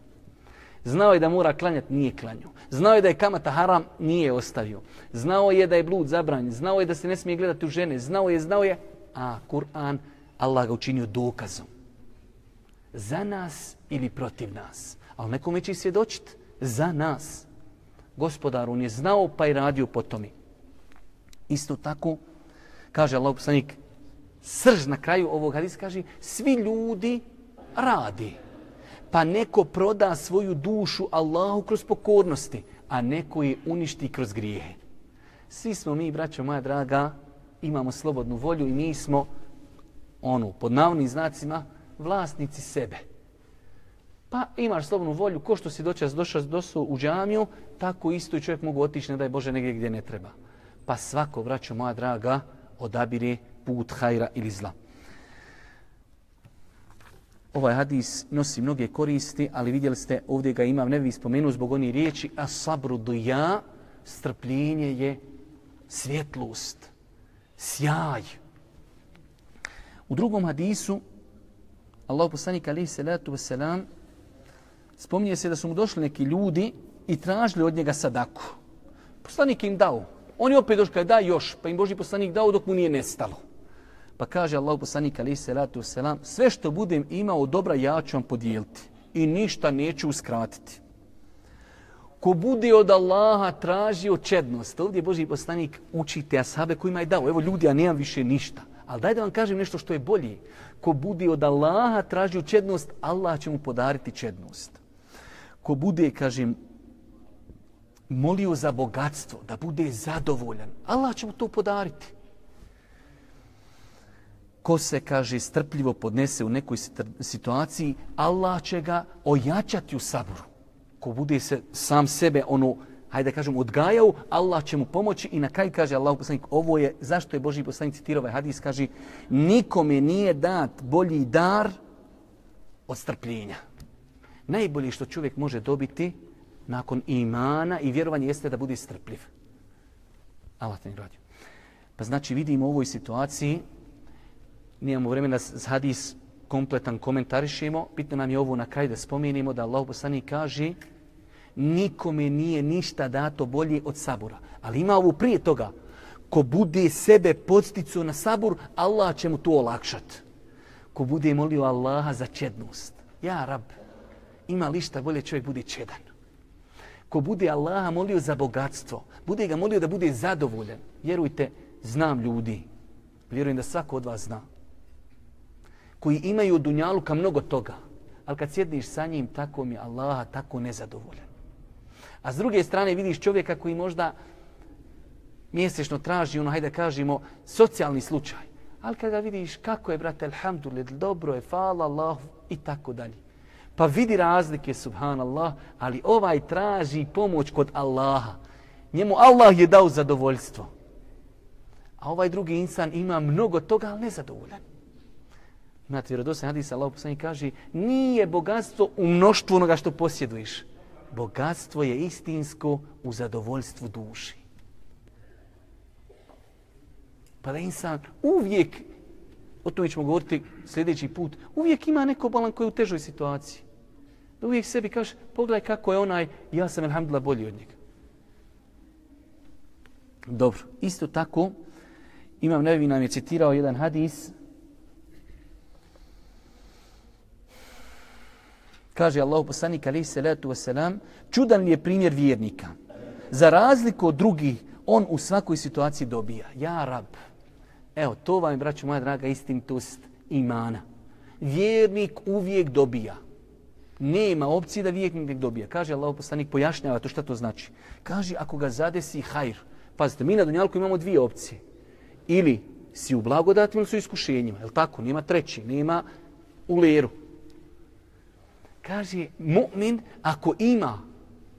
Znao je da mora klanjati, nije klanjao. Znao je da je kamata haram, nije ostavio. Znao je da je blud zabranjen. Znao je da se ne smije gledati u žene. Znao je, znao je. A Kur'an, Allah ga učinio dokazom. Za nas ili protiv nas. Ali nekome će svjedočiti. Za nas. Gospodar, on je znao pa i radio po tome. Isto tako, kaže Allah poslanik, srž na kraju ovog hadisa kaže, svi ljudi radi pa neko proda svoju dušu Allahu kroz pokornosti, a neko je uništi kroz grijehe. Svi smo mi, braćo moja draga, imamo slobodnu volju i mi smo, onu, pod navnim znacima, vlasnici sebe. Pa imaš slobodnu volju, ko što si doćas došao dosu u džamiju, tako isto i čovjek mogu otići, ne daj Bože, negdje gdje ne treba. Pa svako, braćo moja draga, odabire put hajra ili zla ovaj hadis nosi mnoge koristi, ali vidjeli ste ovdje ga imam, ne bi spomenu zbog onih riječi, a sabru duja, strpljenje je svjetlost. sjaj. U drugom hadisu, Allah poslanik alaihi salatu wasalam, spominje se da su mu došli neki ljudi i tražili od njega sadaku. Poslanik im dao. Oni opet došli kada da još, pa im Boži poslanik dao dok mu nije nestalo. Pa kaže Allah poslanik alaihi salatu wasalam, sve što budem imao dobra ja ću vam podijeliti i ništa neću uskratiti. Ko bude od Allaha tražio čednost, ovdje Boži poslanik učite asabe kojima je dao. Evo ljudi, ja nemam više ništa. Ali daj da vam kažem nešto što je bolje. Ko bude od Allaha tražio čednost, Allah će mu podariti čednost. Ko bude, kažem, molio za bogatstvo, da bude zadovoljan, Allah će mu to podariti. Ko se, kaže, strpljivo podnese u nekoj situaciji, Allah će ga ojačati u saboru. Ko bude se sam sebe, ono, hajde da kažem, odgajao, Allah će mu pomoći i na kraju kaže Allah poslanik, ovo je, zašto je Boži poslanik citirao ovaj hadis, kaže, nikome nije dat bolji dar od strpljenja. Najbolje što čovjek može dobiti nakon imana i vjerovanja jeste da bude strpljiv. Allah te ne radi. Pa znači vidimo u ovoj situaciji, nijemo vremena da hadis kompletan komentarišemo, bitno nam je ovo na kraju da spomenimo da Allah poslani kaže, nikome nije ništa dato bolje od sabura. Ali ima ovo prije toga. Ko bude sebe podsticu na sabur, Allah će mu to olakšat. Ko bude molio Allaha za čednost. Ja, rab, ima lišta bolje čovjek bude čedan. Ko bude Allaha molio za bogatstvo, bude ga molio da bude zadovoljan. Vjerujte, znam ljudi. Vjerujem da svako od vas zna. Koji imaju dunjaluka dunjalu mnogo toga. Ali kad sjedniš sa njim, tako mi Allaha tako nezadovoljan. A s druge strane vidiš čovjeka koji možda mjesečno traži, ono, hajde kažemo, socijalni slučaj. Ali kad vidiš kako je, brate, alhamdulillah, dobro je, fala Allah i tako dalje. Pa vidi razlike, subhanallah, ali ovaj traži pomoć kod Allaha. Njemu Allah je dao zadovoljstvo. A ovaj drugi insan ima mnogo toga, ali nezadovoljan. Imate vjerodostan hadis, Allah poslani kaže, nije bogatstvo u mnoštvu onoga što posjeduješ bogatstvo je istinsko u zadovoljstvu duši. Pa da insan uvijek, o tome ćemo govoriti sljedeći put, uvijek ima neko balan koji je u težoj situaciji. Da uvijek sebi kaže, pogledaj kako je onaj, ja sam alhamdulillah bolji od njega. Dobro, isto tako, Imam Nevi nam je citirao jedan hadis kaže Allah poslanik alaihi salatu wasalam, čudan li je primjer vjernika. Za razliku od drugih, on u svakoj situaciji dobija. Ja rab. Evo, to vam je, braću moja draga, istinitost imana. Vjernik uvijek dobija. Nema opcije da vjernik dobija. Kaže Allah poslanik, pojašnjava to šta to znači. Kaže, ako ga zadesi hajr. Pazite, mi na Dunjalku imamo dvije opcije. Ili si u blagodatima ili su iskušenjima. Je tako? Nema treći. Nema u leru kaže mu'min ako ima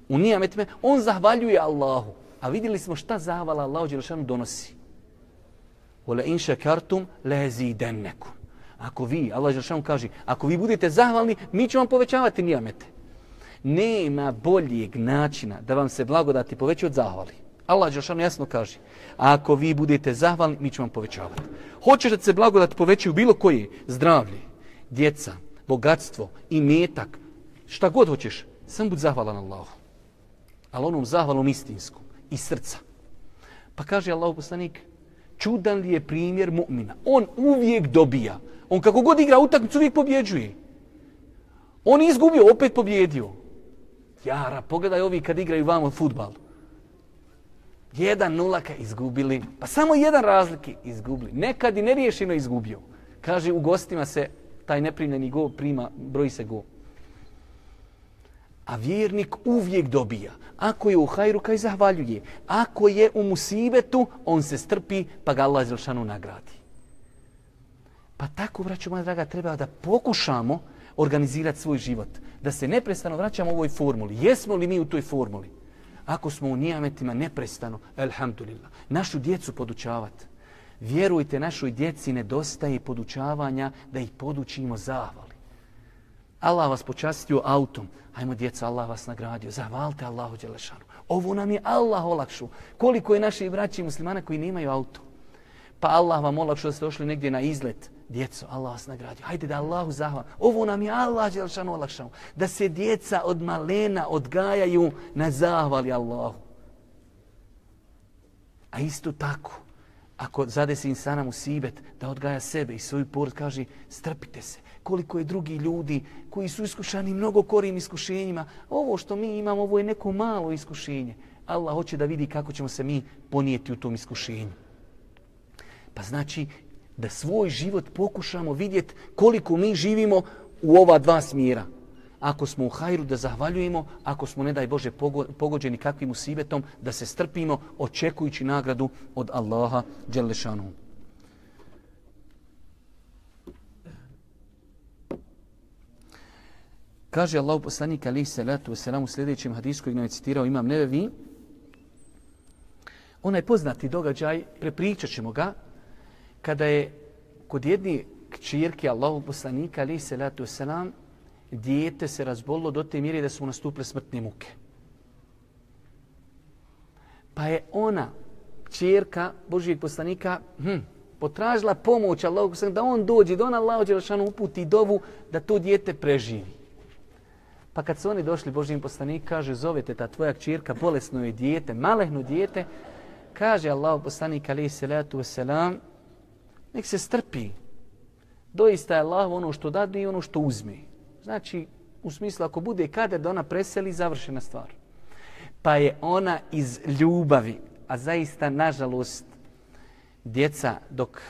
u nijametima, on zahvaljuje Allahu. A vidjeli smo šta zahvala Allahu Đelešanu donosi. Ola in šakartum lezidennekum. Ako vi, Allah Đelešanu kaže, ako vi budete zahvalni, mi ćemo vam povećavati nijamete. Nema boljeg načina da vam se blagodati poveći od zahvali. Allah Đelešanu jasno kaže, ako vi budete zahvalni, mi ćemo vam povećavati. Hoćeš da se blagodati poveći u bilo koje zdravlje, djeca, bogatstvo i šta god hoćeš, sam budi zahvalan Allahu. Ali onom zahvalom istinskom i srca. Pa kaže Allahu poslanik, čudan li je primjer mu'mina? On uvijek dobija. On kako god igra utakmicu, uvijek pobjeđuje. On izgubio, opet pobjedio. Jara, pogledaj ovi kad igraju vamo futbal. Jedan nulaka izgubili. Pa samo jedan razlike izgubili. Nekad i neriješeno izgubio. Kaže, u gostima se taj neprimljeni go prima, broji se go. A vjernik uvijek dobija. Ako je u hajru, kaj zahvaljuje. Ako je u musibetu, on se strpi, pa ga Allah Zilšanu nagradi. Pa tako, braću moja draga, treba da pokušamo organizirati svoj život. Da se neprestano vraćamo u ovoj formuli. Jesmo li mi u toj formuli? Ako smo u nijametima neprestano, alhamdulillah, našu djecu podučavati. Vjerujte, našoj djeci nedostaje podučavanja da ih podučimo zahvali. Allah vas počastio autom. Hajmo, djeca, Allah vas nagradio. Zahvalite Allahu Đelešanu. Ovo nam je Allah olakšu. Koliko je naši braći muslimana koji nemaju auto. Pa Allah vam olakšao da ste došli negdje na izlet. Djeco, Allah vas nagradio. Hajde da Allahu zahvala. Ovo nam je Allah Đelešanu olakšao. Da se djeca od malena odgajaju na zahvali Allahu. A isto tako, ako zadesi insana musibet, da odgaja sebe i svoju porod, kaže, strpite se. Koliko je drugi ljudi koji su iskušani mnogo korim iskušenjima. Ovo što mi imamo, ovo je neko malo iskušenje. Allah hoće da vidi kako ćemo se mi ponijeti u tom iskušenju. Pa znači da svoj život pokušamo vidjeti koliko mi živimo u ova dva smjera. Ako smo u hajru da zahvaljujemo, ako smo ne daj Bože pogođeni kakvim usibetom, da se strpimo očekujući nagradu od Allaha Đelešanu. Kaže Allah poslanik ali salatu wasalam u sljedećem hadisku kojeg nam je citirao imam Nevevi. Onaj poznati događaj, prepričat ćemo ga, kada je kod jedni kćirke Allahu poslanika ali salatu wasalam dijete se razbolilo do te mjere da su mu nastupile smrtne muke. Pa je ona, čerka Božijeg poslanika, hm, potražila pomoć Allahu poslanika da on dođe, da on Allah Đelešanu uputi dovu da to dijete preživi. Pa kad su oni došli Božijim poslanik, kaže, zovete ta tvoja čirka, bolesno je dijete, malehno dijete, kaže Allah poslanik, alaih salatu wasalam, nek se strpi. Doista je Allah ono što dadne i ono što uzme. Znači, u smislu, ako bude kader da ona preseli, završena stvar. Pa je ona iz ljubavi, a zaista, nažalost, djeca dok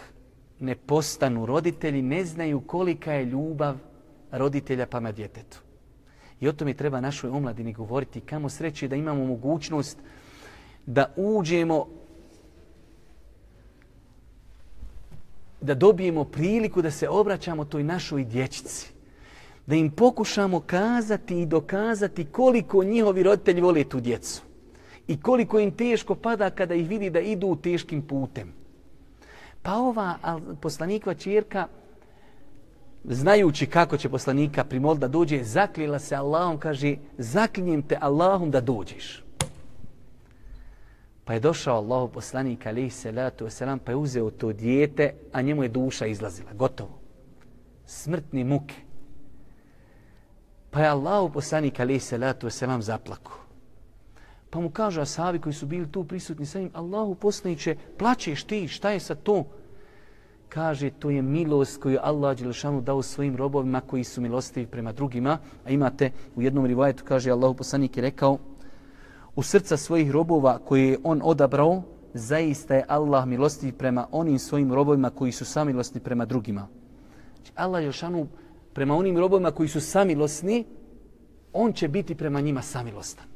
ne postanu roditelji, ne znaju kolika je ljubav roditelja prema djetetu. I o tome treba našoj omladini govoriti. Kamo sreće da imamo mogućnost da uđemo, da dobijemo priliku da se obraćamo toj našoj dječici da im pokušamo kazati i dokazati koliko njihovi roditelji vole tu djecu. I koliko im teško pada kada ih vidi da idu teškim putem. Pa ova poslanikva čirka, znajući kako će poslanika primol da dođe, zakljela se Allahom, kaže, zaklinjem te Allahom da dođeš. Pa je došao Allah poslanik, alaihi salatu wasalam, pa je uzeo to dijete, a njemu je duša izlazila. Gotovo. Smrtni muke. Pa je Allah poslanik alaih salatu wasalam zaplako. Pa mu kaže asabi koji su bili tu prisutni sa njim, Allahu poslaniće, plaćeš ti, šta je sa to? Kaže, to je milost koju Allah Đelešanu dao svojim robovima koji su milostivi prema drugima. A imate u jednom rivajetu, kaže Allahu poslanik je rekao, u srca svojih robova koje je on odabrao, zaista je Allah milostiv prema onim svojim robovima koji su samilostni prema drugima. Znači, Allah Đelešanu prema onim robovima koji su samilosni, on će biti prema njima samilostan.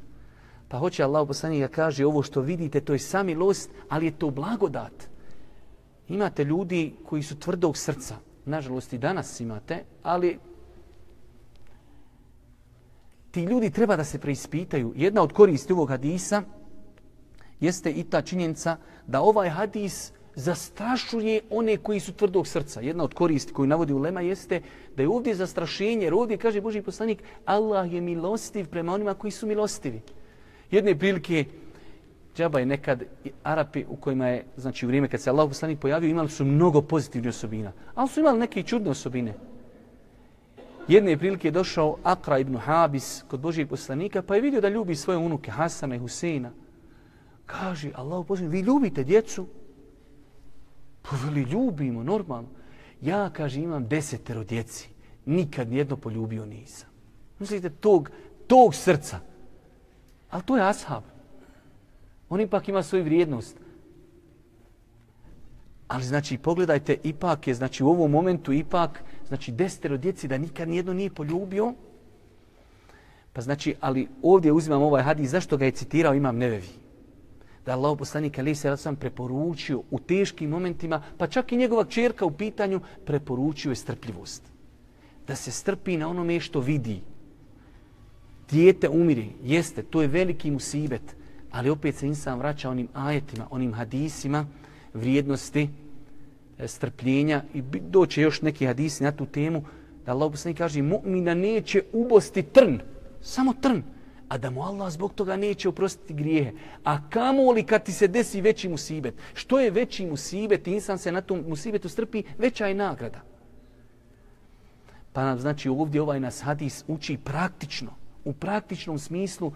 Pa hoće Allah poslanik da kaže ovo što vidite, to je samilost, ali je to blagodat. Imate ljudi koji su tvrdog srca. Nažalost i danas imate, ali ti ljudi treba da se preispitaju. Jedna od koristi ovog hadisa jeste i ta činjenica da ovaj hadis zastrašuje one koji su tvrdog srca. Jedna od koristi koju navodi Ulema jeste da je ovdje zastrašenje, jer ovdje kaže Boži poslanik, Allah je milostiv prema onima koji su milostivi. Jedne prilike, džaba je nekad Arapi u kojima je, znači u vrijeme kad se Allah poslanik pojavio, imali su mnogo pozitivnih osobina, ali su imali neke čudne osobine. Jedne prilike je došao Akra ibn Habis kod Božijeg poslanika, pa je vidio da ljubi svoje unuke Hasana i Huseina. Kaže, Allah poslanik, vi ljubite djecu, Pa veli, ljubimo, normalno. Ja, kaže, imam desetero djeci. Nikad nijedno poljubio nisam. Mislite, tog, tog srca. Ali to je ashab. On ipak ima svoju vrijednost. Ali znači, pogledajte, ipak je, znači u ovom momentu ipak, znači desetero djeci da nikad nijedno nije poljubio. Pa znači, ali ovdje uzimam ovaj hadis, zašto ga je citirao, imam nevevi da Allah poslanik Ali se sam preporučio u teškim momentima, pa čak i njegova čerka u pitanju, preporučio je strpljivost. Da se strpi na onome što vidi. Dijete umiri, jeste, to je veliki musibet, ali opet se insan vraća onim ajetima, onim hadisima vrijednosti e, strpljenja i doće još neki hadisi na tu temu da Allah poslanik kaže mu'mina neće ubosti trn, samo trn, a da mu Allah zbog toga neće oprostiti grijehe. A kamo li kad ti se desi veći musibet? Što je veći musibet? Insan se na tom musibetu strpi, veća je nagrada. Pa nam znači ovdje ovaj nas hadis uči praktično, u praktičnom smislu,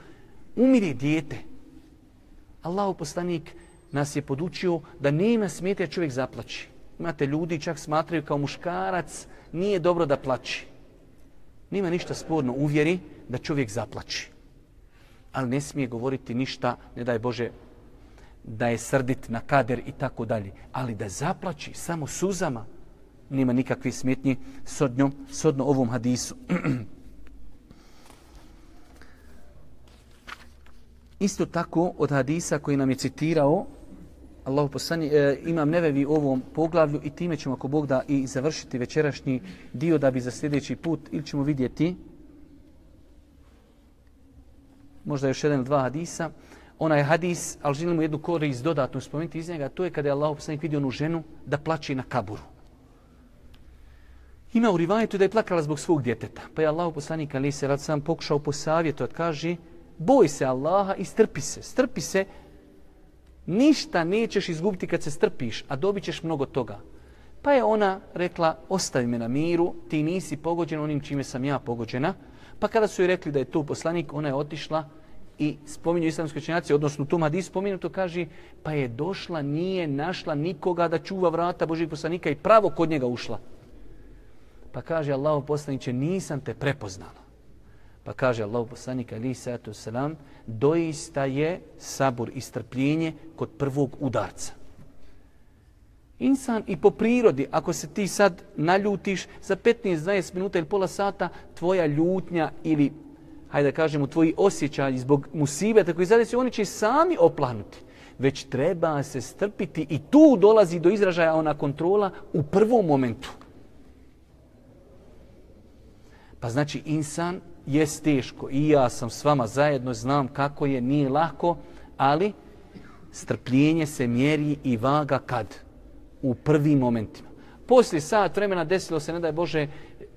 umire dijete. Allahu poslanik nas je podučio da nema smetje čovjek zaplaći. Imate ljudi čak smatraju kao muškarac nije dobro da plaći. Nima ništa sporno uvjeri da čovjek zaplaći. Ali ne smije govoriti ništa, ne daj Bože, da je srdit na kader i tako dalje. Ali da zaplaći samo suzama, nima nikakve smjetnje sodnjo, sodno ovom hadisu. Isto tako od hadisa koji nam je citirao Allahu poslani, e, imam nevevi u ovom poglavlju i time ćemo ako Bog da i završiti večerašnji dio da bi za sljedeći put ili ćemo vidjeti možda još jedan ili dva hadisa. onaj hadis, ali želimo jednu korist dodatno spomenuti iz njega, to je kada je Allah poslanik vidio onu ženu da plaće na kaburu. Ima u rivajetu da je plakala zbog svog djeteta. Pa je Allah poslanik ali se rad sam pokušao posavjetovati, kaže boj se Allaha i strpi se. Strpi se ništa nećeš izgubiti kad se strpiš, a dobit ćeš mnogo toga. Pa je ona rekla, ostavi me na miru, ti nisi pogođen onim čime sam ja pogođena. Pa kada su joj rekli da je to poslanik, ona je otišla i spominju islamske činjaci, odnosno tu Hadis spominuto, kaže, pa je došla, nije našla nikoga da čuva vrata Božih poslanika i pravo kod njega ušla. Pa kaže Allah poslaniće, nisam te prepoznala. Pa kaže Allah poslanik ali sallatu selam doista je sabur i strpljenje kod prvog udarca. Insan i po prirodi, ako se ti sad naljutiš za 15-20 minuta ili pola sata, tvoja ljutnja ili, hajde da kažemo, tvoji osjećaji zbog musibeta koji zadesi, oni će sami oplanuti. Već treba se strpiti i tu dolazi do izražaja ona kontrola u prvom momentu. Pa znači insan je teško i ja sam s vama zajedno, znam kako je, nije lako, ali strpljenje se mjeri i vaga kad? U prvim momentima. Poslije sat vremena desilo se, ne daj Bože,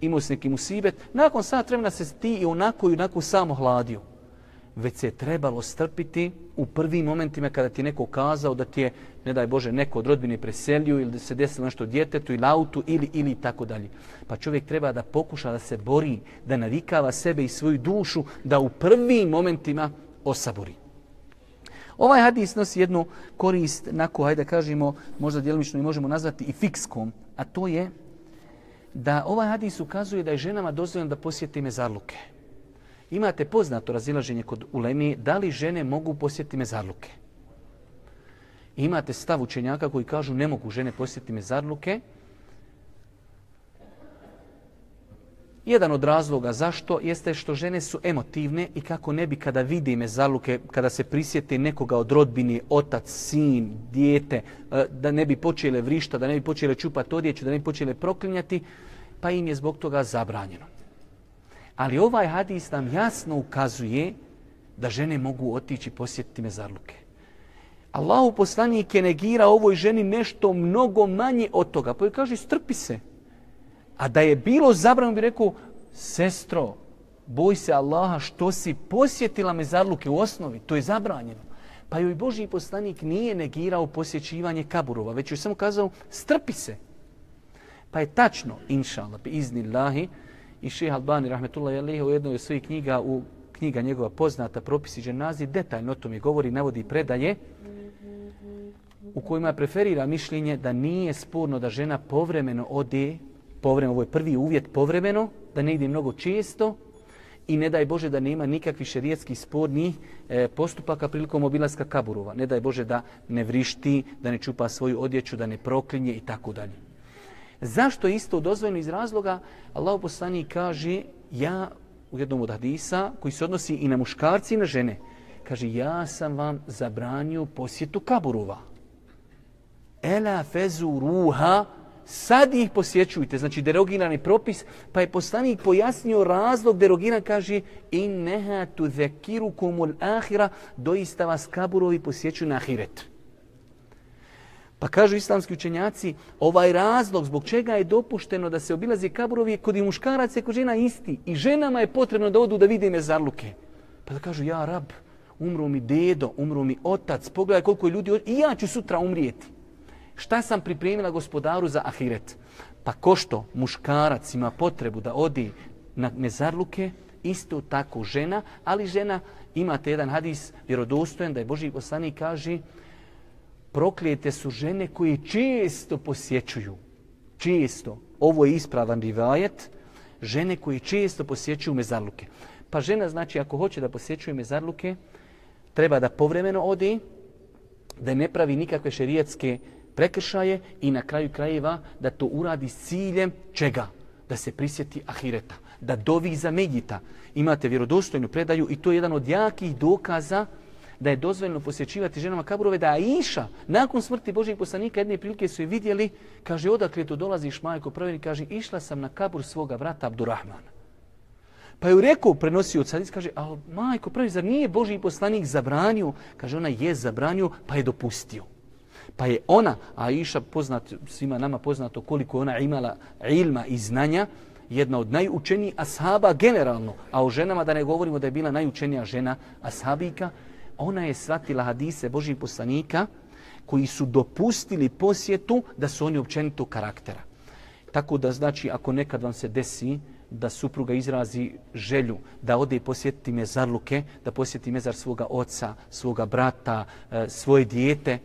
imao si neki musibet, nakon sat vremena se ti i onako i onako samo hladio već se trebalo strpiti u prvim momentima kada ti neko kazao da ti je, ne daj Bože, neko od rodbine preselio ili da se desilo nešto djetetu ili autu ili, ili tako dalje. Pa čovjek treba da pokuša da se bori, da navikava sebe i svoju dušu, da u prvim momentima osabori. Ovaj hadis nosi jednu korist, nako, hajde kažemo, možda djelomično i možemo nazvati i fikskom, a to je da ovaj hadis ukazuje da je ženama dozvoljeno da posjeti mezarluke. Imate poznato razilaženje kod ulemi da li žene mogu posjetiti mezarluke. Imate stav učenjaka koji kažu ne mogu žene posjetiti mezarluke. Jedan od razloga zašto jeste što žene su emotivne i kako ne bi kada vidi mezarluke, kada se prisjeti nekoga od rodbini, otac, sin, dijete, e, da ne bi počele vrišta, da ne bi počele čupati odjeću, da ne bi počele proklinjati, pa im je zbog toga zabranjeno. Ali ovaj hadis nam jasno ukazuje da žene mogu otići posjetiti mezarluke. Allahu poslanik je negira ovoj ženi nešto mnogo manje od toga. Pa joj kaže, strpi se. A da je bilo zabrano, bi rekao, sestro, boj se Allaha što si posjetila mezarluke u osnovi. To je zabranjeno. Pa joj Boži poslanik nije negirao posjećivanje kaburova, već joj samo kazao, strpi se. Pa je tačno, inša Allah, iznillahi, i šeha Albani rahmetullahi alihi u jednoj od svojih knjiga, u knjiga njegova poznata propisi dženazi, detaljno o tome govori, navodi predaje u kojima preferira mišljenje da nije sporno da žena povremeno ode, povremeno, ovo je prvi uvjet, povremeno, da ne ide mnogo često i ne daj Bože da nema nikakvi šerijetski sporni e, postupaka prilikom obilaska kaburova. Ne daj Bože da ne vrišti, da ne čupa svoju odjeću, da ne proklinje i tako dalje. Zašto je isto dozvoljeno iz razloga? Allah poslani kaže, ja u jednom od hadisa, koji se odnosi i na muškarci i na žene, kaže, ja sam vam zabranio posjetu kaburova. Ela fezu ruha, sad ih posjećujte, znači derogirani propis, pa je poslanik pojasnio razlog derogiran, kaže, in neha tu zekiru kumul ahira, doista vas kaburovi posjećuju na ahiret. Pa kažu islamski učenjaci, ovaj razlog zbog čega je dopušteno da se obilazi kaburovi kod i muškaraca i kod žena isti. I ženama je potrebno da odu da vide mezarluke. Pa da kažu, ja rab, umro mi dedo, umro mi otac, pogledaj koliko je ljudi, i ja ću sutra umrijeti. Šta sam pripremila gospodaru za ahiret? Pa ko što muškarac ima potrebu da odi na mezarluke, isto tako žena, ali žena, imate jedan hadis vjerodostojan da je Boži poslanik kaže proklijete su žene koje često posjećuju. Često. Ovo je ispravan rivajet. Žene koje često posjećuju mezarluke. Pa žena znači ako hoće da posjećuje mezarluke, treba da povremeno odi, da ne pravi nikakve šerijatske prekršaje i na kraju krajeva da to uradi s ciljem čega? Da se prisjeti ahireta, da dovi za Medjita. Imate vjerodostojnu predaju i to je jedan od jakih dokaza da je dozvoljeno posjećivati ženama kaburove, da Aisha, nakon smrti Božijeg poslanika, jedne prilike su je vidjeli, kaže, odakle tu dolaziš, majko, prveni, kaže, išla sam na kabur svoga vrata Abdurrahmana. Pa je rekao prenosio od sadis, kaže, ali majko, pravi, zar nije Božiji poslanik zabranio? Kaže, ona je zabranio, pa je dopustio. Pa je ona, a Iša poznat, svima nama poznato koliko ona imala ilma i znanja, jedna od najučenijih ashaba generalno, a o ženama da ne govorimo da je bila najučenija žena ashabika, ona je shvatila hadise Božih poslanika koji su dopustili posjetu da su oni općenito karaktera. Tako da znači ako nekad vam se desi da supruga izrazi želju da ode i posjetiti mezarluke, da posjeti mezar svoga oca, svoga brata, eh, svoje dijete,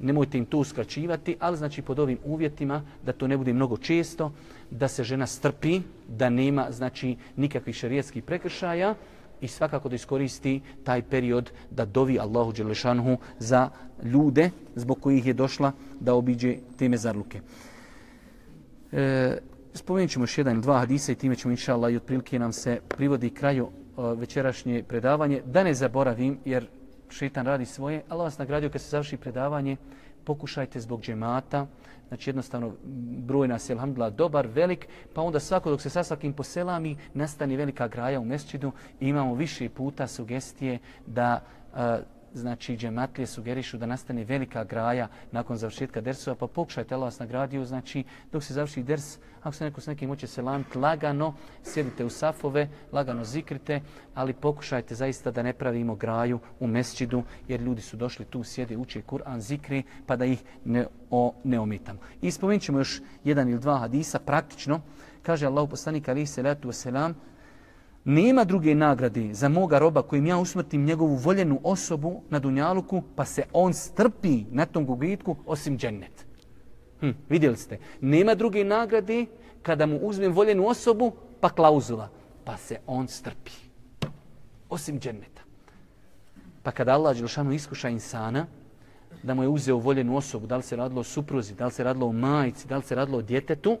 nemojte im to uskraćivati, ali znači pod ovim uvjetima da to ne bude mnogo često, da se žena strpi, da nema znači nikakvih šerijetskih prekršaja i svakako da iskoristi taj period da dovi Allahu Đelešanhu za ljude zbog kojih je došla da obiđe te mezarluke. E, spomenut ćemo još jedan ili dva hadisa i time ćemo inša Allah i otprilike nam se privodi kraju e, večerašnje predavanje. Da ne zaboravim, jer šetan radi svoje, Allah vas nagradio kad se završi predavanje, pokušajte zbog džemata, znači jednostavno broj nas je alhamdulillah dobar, velik, pa onda svako dok se sastakim po selami, nastani velika graja u mesčidu. I imamo više puta sugestije da znači džematlije sugerišu da nastane velika graja nakon završetka dersova, pa pokušajte Allah vas nagradio, znači dok se završi ders, ako se neko s nekim hoće se lamiti, lagano, sjedite u safove, lagano zikrite, ali pokušajte zaista da ne pravimo graju u mesčidu, jer ljudi su došli tu, sjede, uče Kur'an, zikri, pa da ih ne, o, ne omitamo. I spomenut ćemo još jedan ili dva hadisa, praktično, kaže Allah poslanik alaihi salatu wasalam, nema druge nagrade za moga roba kojim ja usmrtim njegovu voljenu osobu na Dunjaluku, pa se on strpi na tom gubitku osim džennet. Hm, vidjeli ste, nema druge nagrade kada mu uzmem voljenu osobu, pa klauzula, pa se on strpi. Osim dženneta. Pa kada Allah Đelšanu iskuša insana, da mu je uzeo voljenu osobu, da li se radilo o supruzi, da li se radilo o majici, da li se radilo o djetetu,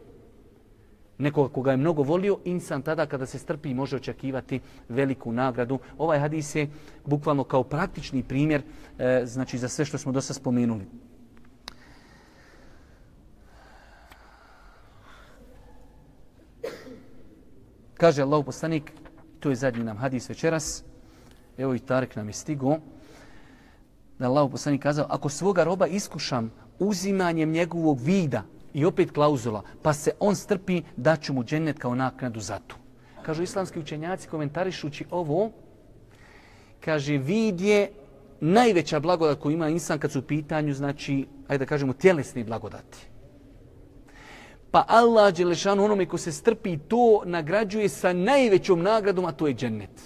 nekoga koga je mnogo volio, insan tada kada se strpi može očekivati veliku nagradu. Ovaj hadis je bukvalno kao praktični primjer e, znači za sve što smo do sada spomenuli. Kaže Allah poslanik, to je zadnji nam hadis večeras, evo i Tarek nam je stigo, da Allah poslanik kazao, ako svoga roba iskušam uzimanjem njegovog vida, I opet klauzula, pa se on strpi da ću mu džennet kao naknadu za to. Kažu islamski učenjaci komentarišući ovo, kaže vid je najveća blagodat koju ima insan kad su u pitanju, znači, ajde da kažemo, tjelesni blagodati. Pa Allah Đelešanu onome ko se strpi to nagrađuje sa najvećom nagradom, a to je džennet.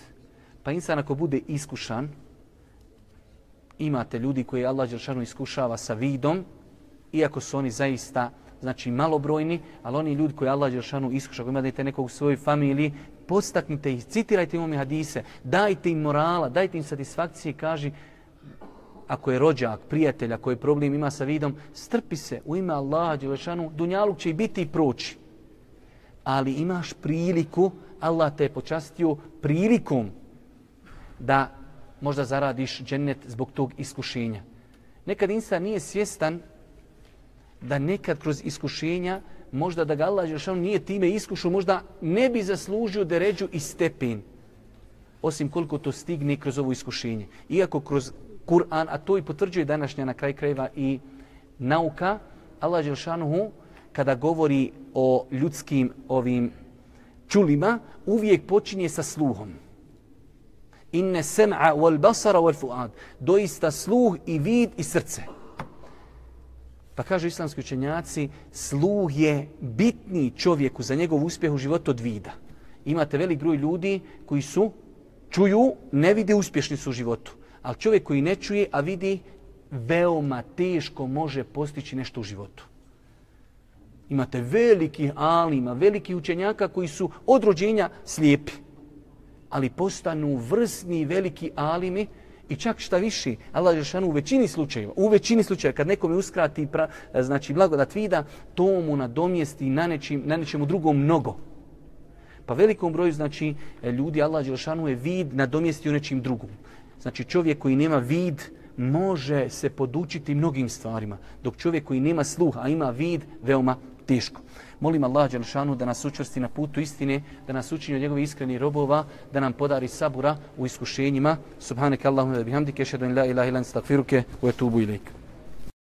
Pa insan ako bude iskušan, imate ljudi koji Allah Đelešanu iskušava sa vidom, iako su oni zaista znači malobrojni, ali oni ljudi koji Allah Đeršanu iskuša, koji imate nekog u svojoj familiji, postaknite ih, citirajte im hadise, dajte im morala, dajte im satisfakcije i kaži, ako je rođak, prijatelj, ako je problem ima sa vidom, strpi se u ime Allaha Đelešanu, dunjaluk će i biti i proći. Ali imaš priliku, Allah te je počastio prilikom da možda zaradiš džennet zbog tog iskušenja. Nekad insan nije svjestan da nekad kroz iskušenja, možda da ga Allah Žešanu nije time iskušao, možda ne bi zaslužio da ređu i stepen. Osim koliko to stigne kroz ovo iskušenje. Iako kroz Kur'an, a to i potvrđuje današnja na kraj krajeva i nauka, Allah Žešanu kada govori o ljudskim ovim čulima, uvijek počinje sa sluhom. Inne sem'a wal basara wal fuad. Doista sluh i vid i srce. Pa kažu islamski učenjaci, sluh je bitni čovjeku za njegov uspjeh u životu od vida. Imate velik broj ljudi koji su, čuju, ne vide uspješni su u životu. Ali čovjek koji ne čuje, a vidi, veoma teško može postići nešto u životu. Imate velikih alima, velikih učenjaka koji su od rođenja slijepi. Ali postanu vrsni veliki alimi i čak šta više, Allah Žešanu u većini slučajeva, u većini slučajeva, kad nekom je uskrati pra, e, znači blagodat vida, to mu nadomjesti na, nečim, na nečemu drugom mnogo. Pa velikom broju, znači, e, ljudi, Allah Đelšanu je vid nadomjesti u nečim drugom. Znači, čovjek koji nema vid, može se podučiti mnogim stvarima, dok čovjek koji nema sluh, a ima vid, veoma teško. Molim Allah Đelšanu da nas učvrsti na putu istine, da nas učini od njegovih iskrenih robova, da nam podari sabura u iskušenjima. Subhaneke Allahumma bihamdike, šedun la ilaha ilan stakfiruke, u etubu ilaik.